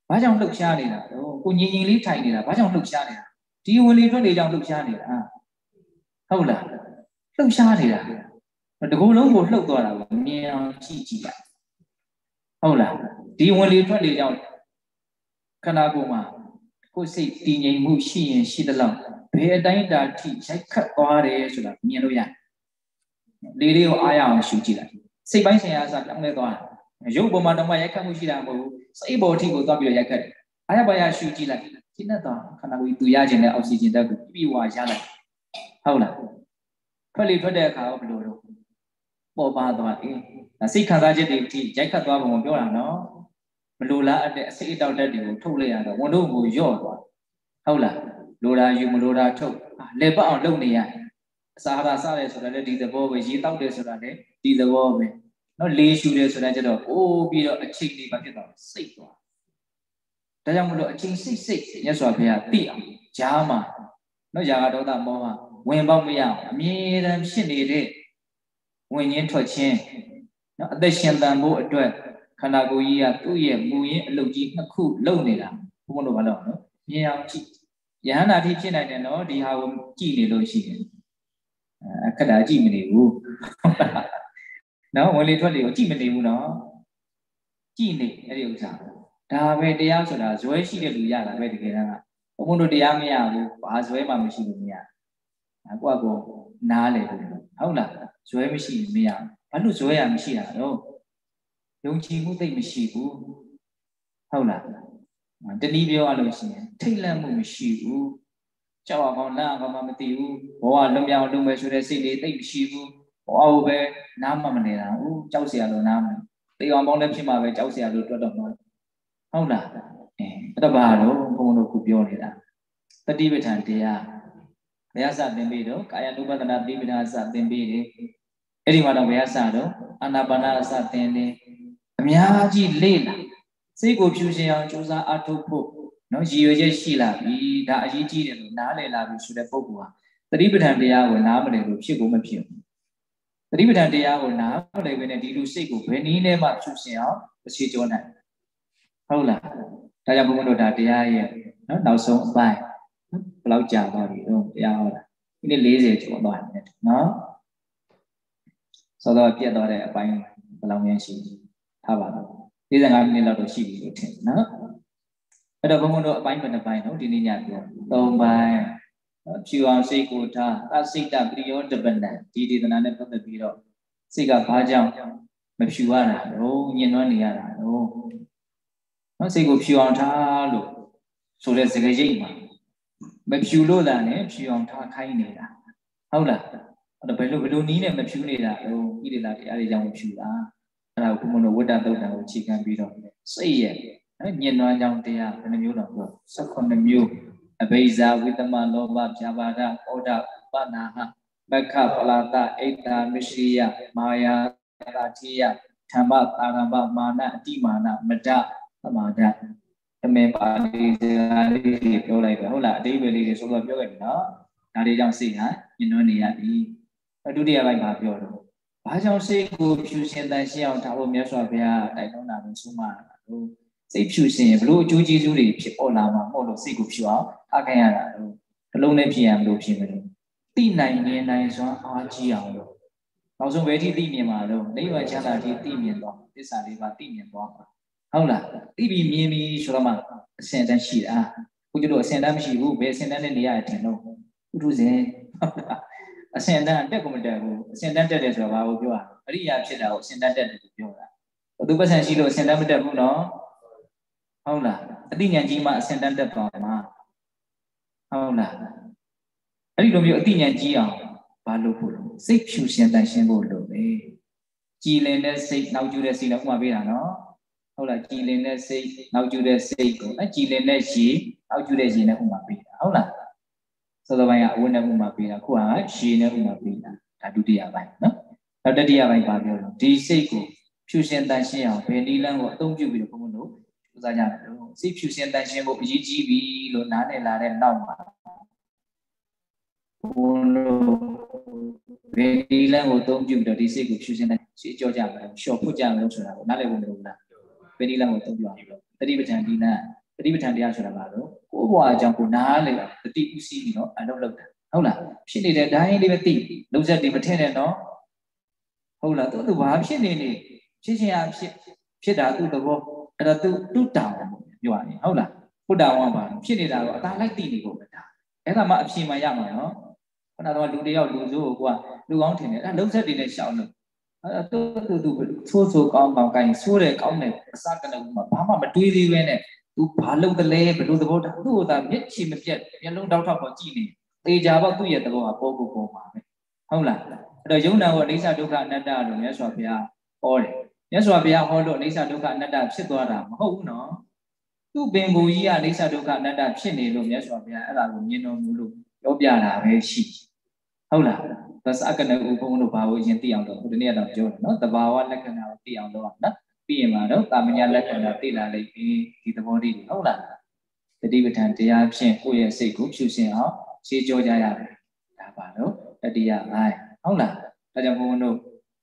ဘာကြောင့်လှုပ်ရှားနေတာတော့ကိုငြိမ်ငြိမ်လေးထိုင်နေတာဘာကြောင့်လှုပ်ရှားနေတာဒီဝင်လေထွက်လေကြောင့်လှုပ်ရှားနေတာဟုတ်လားလှုပ်ရှားနေတာတကူလုံးကိုလှုပ်သွားတာကိုမြင်အောင်ကြည့်ကြည့်လိုက်ဟုတ်လားဒီဝင်လေထွက်လေကြောင့်ခန္ဓာကိုယ်မှာ ကိုယ်စိတ်တည်ငြိမ်မှုရှိရင်ရှိသလောက်ဘယ်အတိုင်းတာထိရိုက်ခတ်သွားတယ်ဆိုတာမြင်လို့ရတယ်လေးလေးကိုအားရအောင်ရှုကြည့်လိုက်စိတ်ပိုင်းဆိုင်ရာအစားပြောင်းလဲသွားတာရုပ်ပေါ်မှာတော့မှရိုက်ခတ်မှုရှိတာမဟုတ်ဘူးစိတ်ပေါ်အထိကိုသွားပြီးတော့ရိုက်ခတ်တယ်အားရပါရရှုကြည့်လိုက်ရှင်းတတ်သွားခန္ဓာကိုယ်သူရခြင်းနဲ့အောက်ဆီဂျင်ဓာတ်ကိုပြည့်ဝရလိုက်ဟုတ်လားထွက်လေထွက်တဲ့အခါတော့ဘယ်လိုလုပ်ပေါ်ပါသွားတယ်စိတ်ခံစားချက်တွေအထိရိုက်ခတ်သွားပုံကိုပြောတာနော် မလိုလားအပ်တဲ့အစိတ်အတောက်တက်တွေကိုထုတ်လိုက်ရတော့ဝန်တို့ကိုယော့သွားဟုတ်လားလိုတာယူမလိုတာထုတ်လေပတ်အောင်လုပ်နေရအစာဟာစားတယ်ဆိုတာလည်းဒီသဘောပဲရေတောက်တယ်ဆိုတာလည်းဒီသဘောပဲနော်လေးရှူတယ်ဆိုတာကျတော့အိုးပြီးတော့အချိန်လေးပါဖြစ်သွားစိတ်သွားဒါကြောင့်မလို့အချိန်စိတ်စိတ်မြတ်စွာဘုရားသိအောင်ဂျားမှာနော်ယာဂဒေါသမောဟဝင်ပေါက်မရအောင်အမြဲတမ်းဖြစ်နေတဲ့ဝင်ချင်းထွက်ချင်းနော်အသက်ရှင်သန်ဖို့အတွက်ခ န္ဓာကိုယ်ကြီးကသူ့ရဲ့မူရင်းအလုပ်ကြီးနှစ်ခုလုပ်နေတာဘုန်းဘုန်းတို့မလုပ်နော်မြင်အောင်ကြည့်ယဟန္တာတိဖြစ်နိုင်တယ်နော်ဒီဟာကိုကြည့်နေလို့ရှိရင်အခက်တာကြည့်မနေဘူးနော်ဝင်လေထွက်လေကိုကြည့်မနေဘူးနော်ကြည့်နေအဲ့ဒီဥစ္စာဒါပဲတရားဆိုတာဇွဲရှိတဲ့လူရတာပဲတကယ်တမ်းကဘုံဘုံတို့တရားမရဘူးဘာဇွဲမှမရှိလို့မရဘူးကိုယ့်ကိုနားလေဟုတ်လားဇွဲမရှိရင်မရဘာလို့ဇွဲရမရှိတာတော့ ယုံကြည်မှုသိမရှိဘူးဟုတ်လားတနည်းပြောရလို့ရှိရင်ထိတ်လန့်မှုမရှိဘူး ကြောက်အောင်လန့်အောင်မှမသိဘူးဘဝလွန်မြောက်လုပ်မယ်ဆိုတဲ့စိတ်လေးတိတ်မရှိဘူးဘဝကိုပဲနားမမနေတာဟုတ်ကြောက်เสียလို့နားမနေတေအောင်ပေါင်းလည်းဖြစ်မှာပဲကြောက်เสียလို့တွတ်တော့မှာဟုတ်လားအဲအဲ့တော့ဘာလို့ဘုန်းတို့ခုပြောနေတာတတိပဋ္ဌာန်တရားဘယ်အစသင်ပြီးတော့ကာယ ानु ပဒနာတိပဋ္ဌာန်အစသင်ပြီးတယ်အဲ့ဒီမှာတော့ဘယ်အစတော့အာနာပါနာအစသင်တယ်အ များကြီးလေ့လာစိတ်ကိုဖြူရှင်အောင်ကြိုးစားအထုတ်ဖို့နော်ရည်ရွယ်ချက်ရှိလာပြီဒါအရေးကြီးတယ်လို့နားလည်လာပြီဆိုတဲ့ပုဂ္ဂိုလ်ဟာတတိပဋ္ဌာန်တရားကိုနားမလည်လို့ဖြစ်ကိုမဖြစ်ဘူးတတိပဋ္ဌာန်တရားကိုနားမလည်ဘဲနဲ့ဒီလိုစိတ်ကိုဘယ်နည်းနဲ့မှဖြူရှင်အောင်အခြေကျော်နိုင်ဟုတ်လားဒါကြောင့်ဘုန်းဘုန်းတို့ဒါတရားရဲ့နော်နောက်ဆုံးအပိုင်းဘယ်လောက်ကြာသွားပြီတော့တရားဟောတာဒီနေ့40ကျော်သွားတယ်နော်စောတော့ပြတ်သွားတဲ့အပိုင်းဘယ်လောက်များရှိ ထားပါတော့45မိနစ်လောက်တော့ရှိပြီလို့ထင်နော်အဲ့တော့ဘုန်းဘုန်းတို့အပိုင်းဘယ်နှပိုင်းနော်ဒီနေ့ညပြော၃ပိုင်းဖြူအောင်စိတ်ကိုထားသစိတ်တပရိယောတပဏံဒီဒေသနာနဲ့ပတ်သက်ပြီးတော့စိတ်ကဘာကြောင့်မဖြူရတာတော့ညင်နွမ်းနေရတာတော့နော်စိတ်ကိုဖြူအောင်ထားလို့ဆိုတဲ့စကားရိပ်မှာမဖြူလို့လားနဲ့ဖြူအောင်ထားခိုင်းနေတာဟုတ်လားအဲ့တော့ဘယ်လိုဘယ်လိုနီးနဲ့မဖြူနေတာတော့ဣတိလာတရားတွေကြောင့်မဖြူတာ အဲ့ဒါကိုဘုံဘုံတို့ဝိတ္တသုတ်တံကိုအခြေခံပြီးတော့စိတ်ရဲ့ညင်နွမ်းကြောင့်တရားဘယ်နှမျိုးတော့ပြော18မျိုးအဘိဇာဝိတမလောဘဖြာပါဒဩဒပနာဟမက္ခပလာတအိတ်တာမရှိယမာယာတာတိယဓမ္မတာရမ္ဗမာနအတိမာနမဒသမာဒအမေပါဠိစကားလေးတွေပြောလိုက်ပဲဟုတ်လားအတိပ္ပယ်လေးတွေဆိုတော့ပြောခဲ့ပြီနော်ဒါတွေကြောင့်စိတ်ဟာညှဉ်းနှွမ်းနေရပြီဒုတိယပိုင်းမှာပြောတော့ ဘာကြောင့်စိတ်ကိုဖြူရှင်တန်ရှင်းအောင်ထားဖို့မြတ်စွာဘုရားတိုက်တွန်းတာလို့ဆိုမှတော့စိတ်ဖြူရှင်ဘလို့အကျိုးကျေးဇူးတွေဖြစ်ပေါ်လာမှာမဟုတ်လို့စိတ်ကိုဖြူအောင်ထားခိုင်းရတာလို့နှလုံးနဲ့ဖြစ်ရမလို့ဖြစ်မလို့တိနိုင်နေနိုင်စွာအားကြီးအောင်လို့နောက်ဆုံးဘယ်ထိသိမြင်မှာလို့နိဗ္ဗာန်ချမ်းသာထိသိမြင်တော့သစ္စာလေးပါသိမြင်သွားမှာဟုတ်လားသိပြီးမြင်ပြီးဆိုတော့မှအစင်တန်းရှိတာခုကျတော့အစင်တန်းမရှိဘူးဘယ်အစင်တန်းနဲ့နေရတဲ့တော့ဥထုစဉ် အစင်တန်းတက်ကိုမတက်ဘူးအစင်တန်းတက်တယ်ဆိုတာဘာကိုပြောတာအရိယာဖြစ်တာကိုအစင်တန်းတက်တယ်လို့ပြောတာဘသူပတ်စံရှိလို့အစင်တန်းမတက်ဘူးနော်ဟုတ်လားအသိဉာဏ်ကြီးမှအစင်တန်းတက်သွားမှာဟုတ်လားအဲ့ဒီလိုမျိုးအသိဉာဏ်ကြီးအောင်ဘာလို့ဖို့လို့စိတ်ဖြူရှင်တန်ရှင်းဖို့လို့ပဲကြည်လင်တဲ့စိတ်နောက်ကျတဲ့စိတ်လည်းဥပမာပေးတာနော်ဟုတ်လားကြည်လင်တဲ့စိတ်နောက်ကျတဲ့စိတ်ကိုအကြည်လင်တဲ့ရေနောက်ကျတဲ့ရေနဲ့ဥပမာပေးတာဟုတ်လား သောသောပိုင်းကအဝတ်နဲ့ဥပမာပေးတာခုကရေနဲ့ဥပမာပေးတာဒါဒုတိယပိုင်းနော်နောက်တတိယပိုင်းပါပြောလို့ဒီစိတ်ကိုဖြူရှင်တန်ရှင်းအောင်ဘယ်နည်းလမ်းကိုအသုံးပြုပြီးတော့ဘုံဘုံတို့စူးစမ်းကြတယ်လို့စိတ်ဖြူရှင်တန်ရှင်းဖို့အရေးကြီးပြီလို့နားလည်လာတဲ့နောက်မှာဘုံတို့ဘယ်နည်းလမ်းကိုအသုံးပြုပြီးတော့ဒီစိတ်ကိုဖြူရှင်တန်ရှင်းကြောကြမှာရှော့ဖွတ်ကြမှာလို့ဆိုတာကိုနားလည်ဖို့မလိုဘူးလားဘယ်နည်းလမ်းကိုသုံးပြအောင်လို့တတိပဋ္ဌာန်ဒီနာတတိပဋ္ဌာန်တရားဆိုတာကတော့ ကိုယ့်ဘဝအကြောင်းကိုနားလေတတိဥစီပြီးတော့အလုပ်လုပ်တာဟုတ်လားဖြစ်နေတဲ့ဒိုင်းလေးပဲသိလုံးဆက်တွေမထည့်နဲ့နော်ဟုတ်လားသူသူဘာဖြစ်နေနေဖြစ်ချင်းအဖြစ်ဖြစ်တာသူ့သဘောအဲ့တော့သူသူ့တောင်းပြောရရင်ဟုတ်လားဘုဒ္ဓဝါဘာဖြစ်နေတာတော့အသာလိုက်သိနေဖို့ပဲဒါအဲ့ဒါမှအဖြေမှရမှာနော်ခဏတော့လူတယောက်လူစိုးကိုကလူကောင်းထင်တယ်အဲ့လုံးဆက်တွေနဲ့ရှောင်းလို့အဲ့တော့သူသူသူဆိုးဆိုးကောင်းကောင်းကိုင်းဆိုးတယ်ကောင်းတယ်အစကနေမှာဘာမှမတွေးသေးပဲနဲ့ သူဘာလုပ်တယ်လဲဘယ်လိုသဘောတသူ့ကိုသာမျက်ချီမပြတ်မျက်လုံးတောက်ထောက်ပေါ်ကြည့်နေသေချာပေါ့သူ့ရဲ့သဘောကပေါ်ကိုပေါ်ပါပဲဟုတ်လားအဲ့တော့ယုံနာကိုအိဋ္ဌဒုက္ခအနတ္တလို့မြတ်စွာဘုရားဟောတယ်မြတ်စွာဘုရားဟောလို့အိဋ္ဌဒုက္ခအနတ္တဖြစ်သွားတာမဟုတ်ဘူးနော်သူ့ပင်ကိုကြီးကအိဋ္ဌဒုက္ခအနတ္တဖြစ်နေလို့မြတ်စွာဘုရားအဲ့ဒါကိုမြင်တော်မူလို့ပြောပြတာပဲရှိဟုတ်လားသစကနဥဘုံတို့ဘာလို့ရင်သိအောင်တော့ဒီနေ့ကတော့ပြောတယ်နော်တဘာဝလက္ခဏာကိုသိအောင်လုပ်အောင်နော် ပြီးရင်မှာတော့ကာမညာလက္ခဏာသိလာလိမ့်မယ်ဒီသဘောလေးဟုတ်လားတတိပဋ္ဌာန်တရားဖြင့်ကိုယ့်ရဲ့စိတ်ကိုဖြူစင်အောင်ရှင်းကြောကြရတယ်ဒါပါတော့တတိယပိုင်းဟုတ်လားဒါကြောင့်ဘုန်းဘုန်းတို့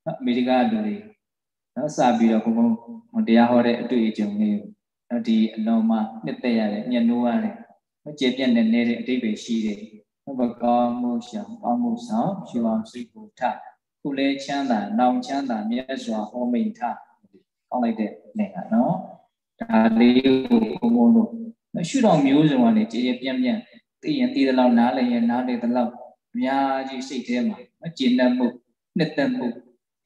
အမေရိကလူတွေနော်စပြီးတော့ဘုန်းဘုန်းတရားဟောတဲ့အတွေ့အကြုံလေးကိုနော်ဒီအလုံးမနှစ်သက်ရတဲ့ညနိုးရတဲ့ကျေပြတ်နေနေတဲ့အတိတ်ပဲရှိတယ်ဘကောင်းမှုရှောင်ကောင်းမှုဆောင်ဖြူအောင်စိတ်ကိုထခုလဲချမ်းသာနောင်ချမ်းသာမြတ်စွာဟောမိန်ထ ကောင်းလိုက်တဲ့နေကနော်ဒါလေးကိုဘုံဘုံတို့ရှုတော်မျိုးစုံကနေကြည်ရပြန့်ပြန့်သိရင်သိသလောက်နားလည်ရင်နားလည်သလောက်အများကြီးစိတ်ထဲမှာကျင့်တတ်မှုနှစ်သက်မှု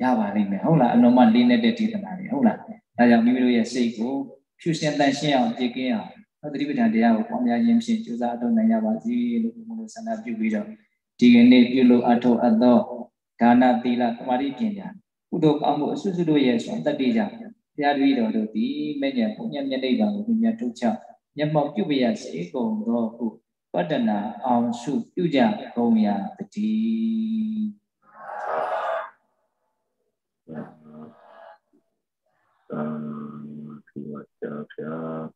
ရပါလိမ့်မယ်ဟုတ်လားအလုံးမလေးနေတဲ့ဒေသနာတွေဟုတ်လားဒါကြောင့်မိမိတို့ရဲ့စိတ်ကိုဖြူစင်တန်ရှင်းအောင်ကြည်ကင်းအောင်သတိပဋ္ဌာန်တရားကိုပွားများခြင်းဖြင့်ကြိုးစားအထောက်နိုင်ရပါစေလို့ဘုရားဆန္ဒပြုပြီးတော့ဒီကနေ့ပြုလို့အထောက်အသောဒါနသီလသမာဓိပညာကုသိုလ်ကောင်းမှုအစွတ်စွတ်တို့ရဲ့ဆွမ်းတတ္တိကြောင့် ဘုရားတပည့်တော်တို့သည်မဲ့ညာပုညမြတ်နိဗ္ဗာန်ကိုမြတ်ထုတ်ချမျက်မှောက်ပြုပြရစေကုန်တော်ဟုပတ္တနာအောင်စုပြုကြကုန်ရာတည်းသာသနာ့ဘုရား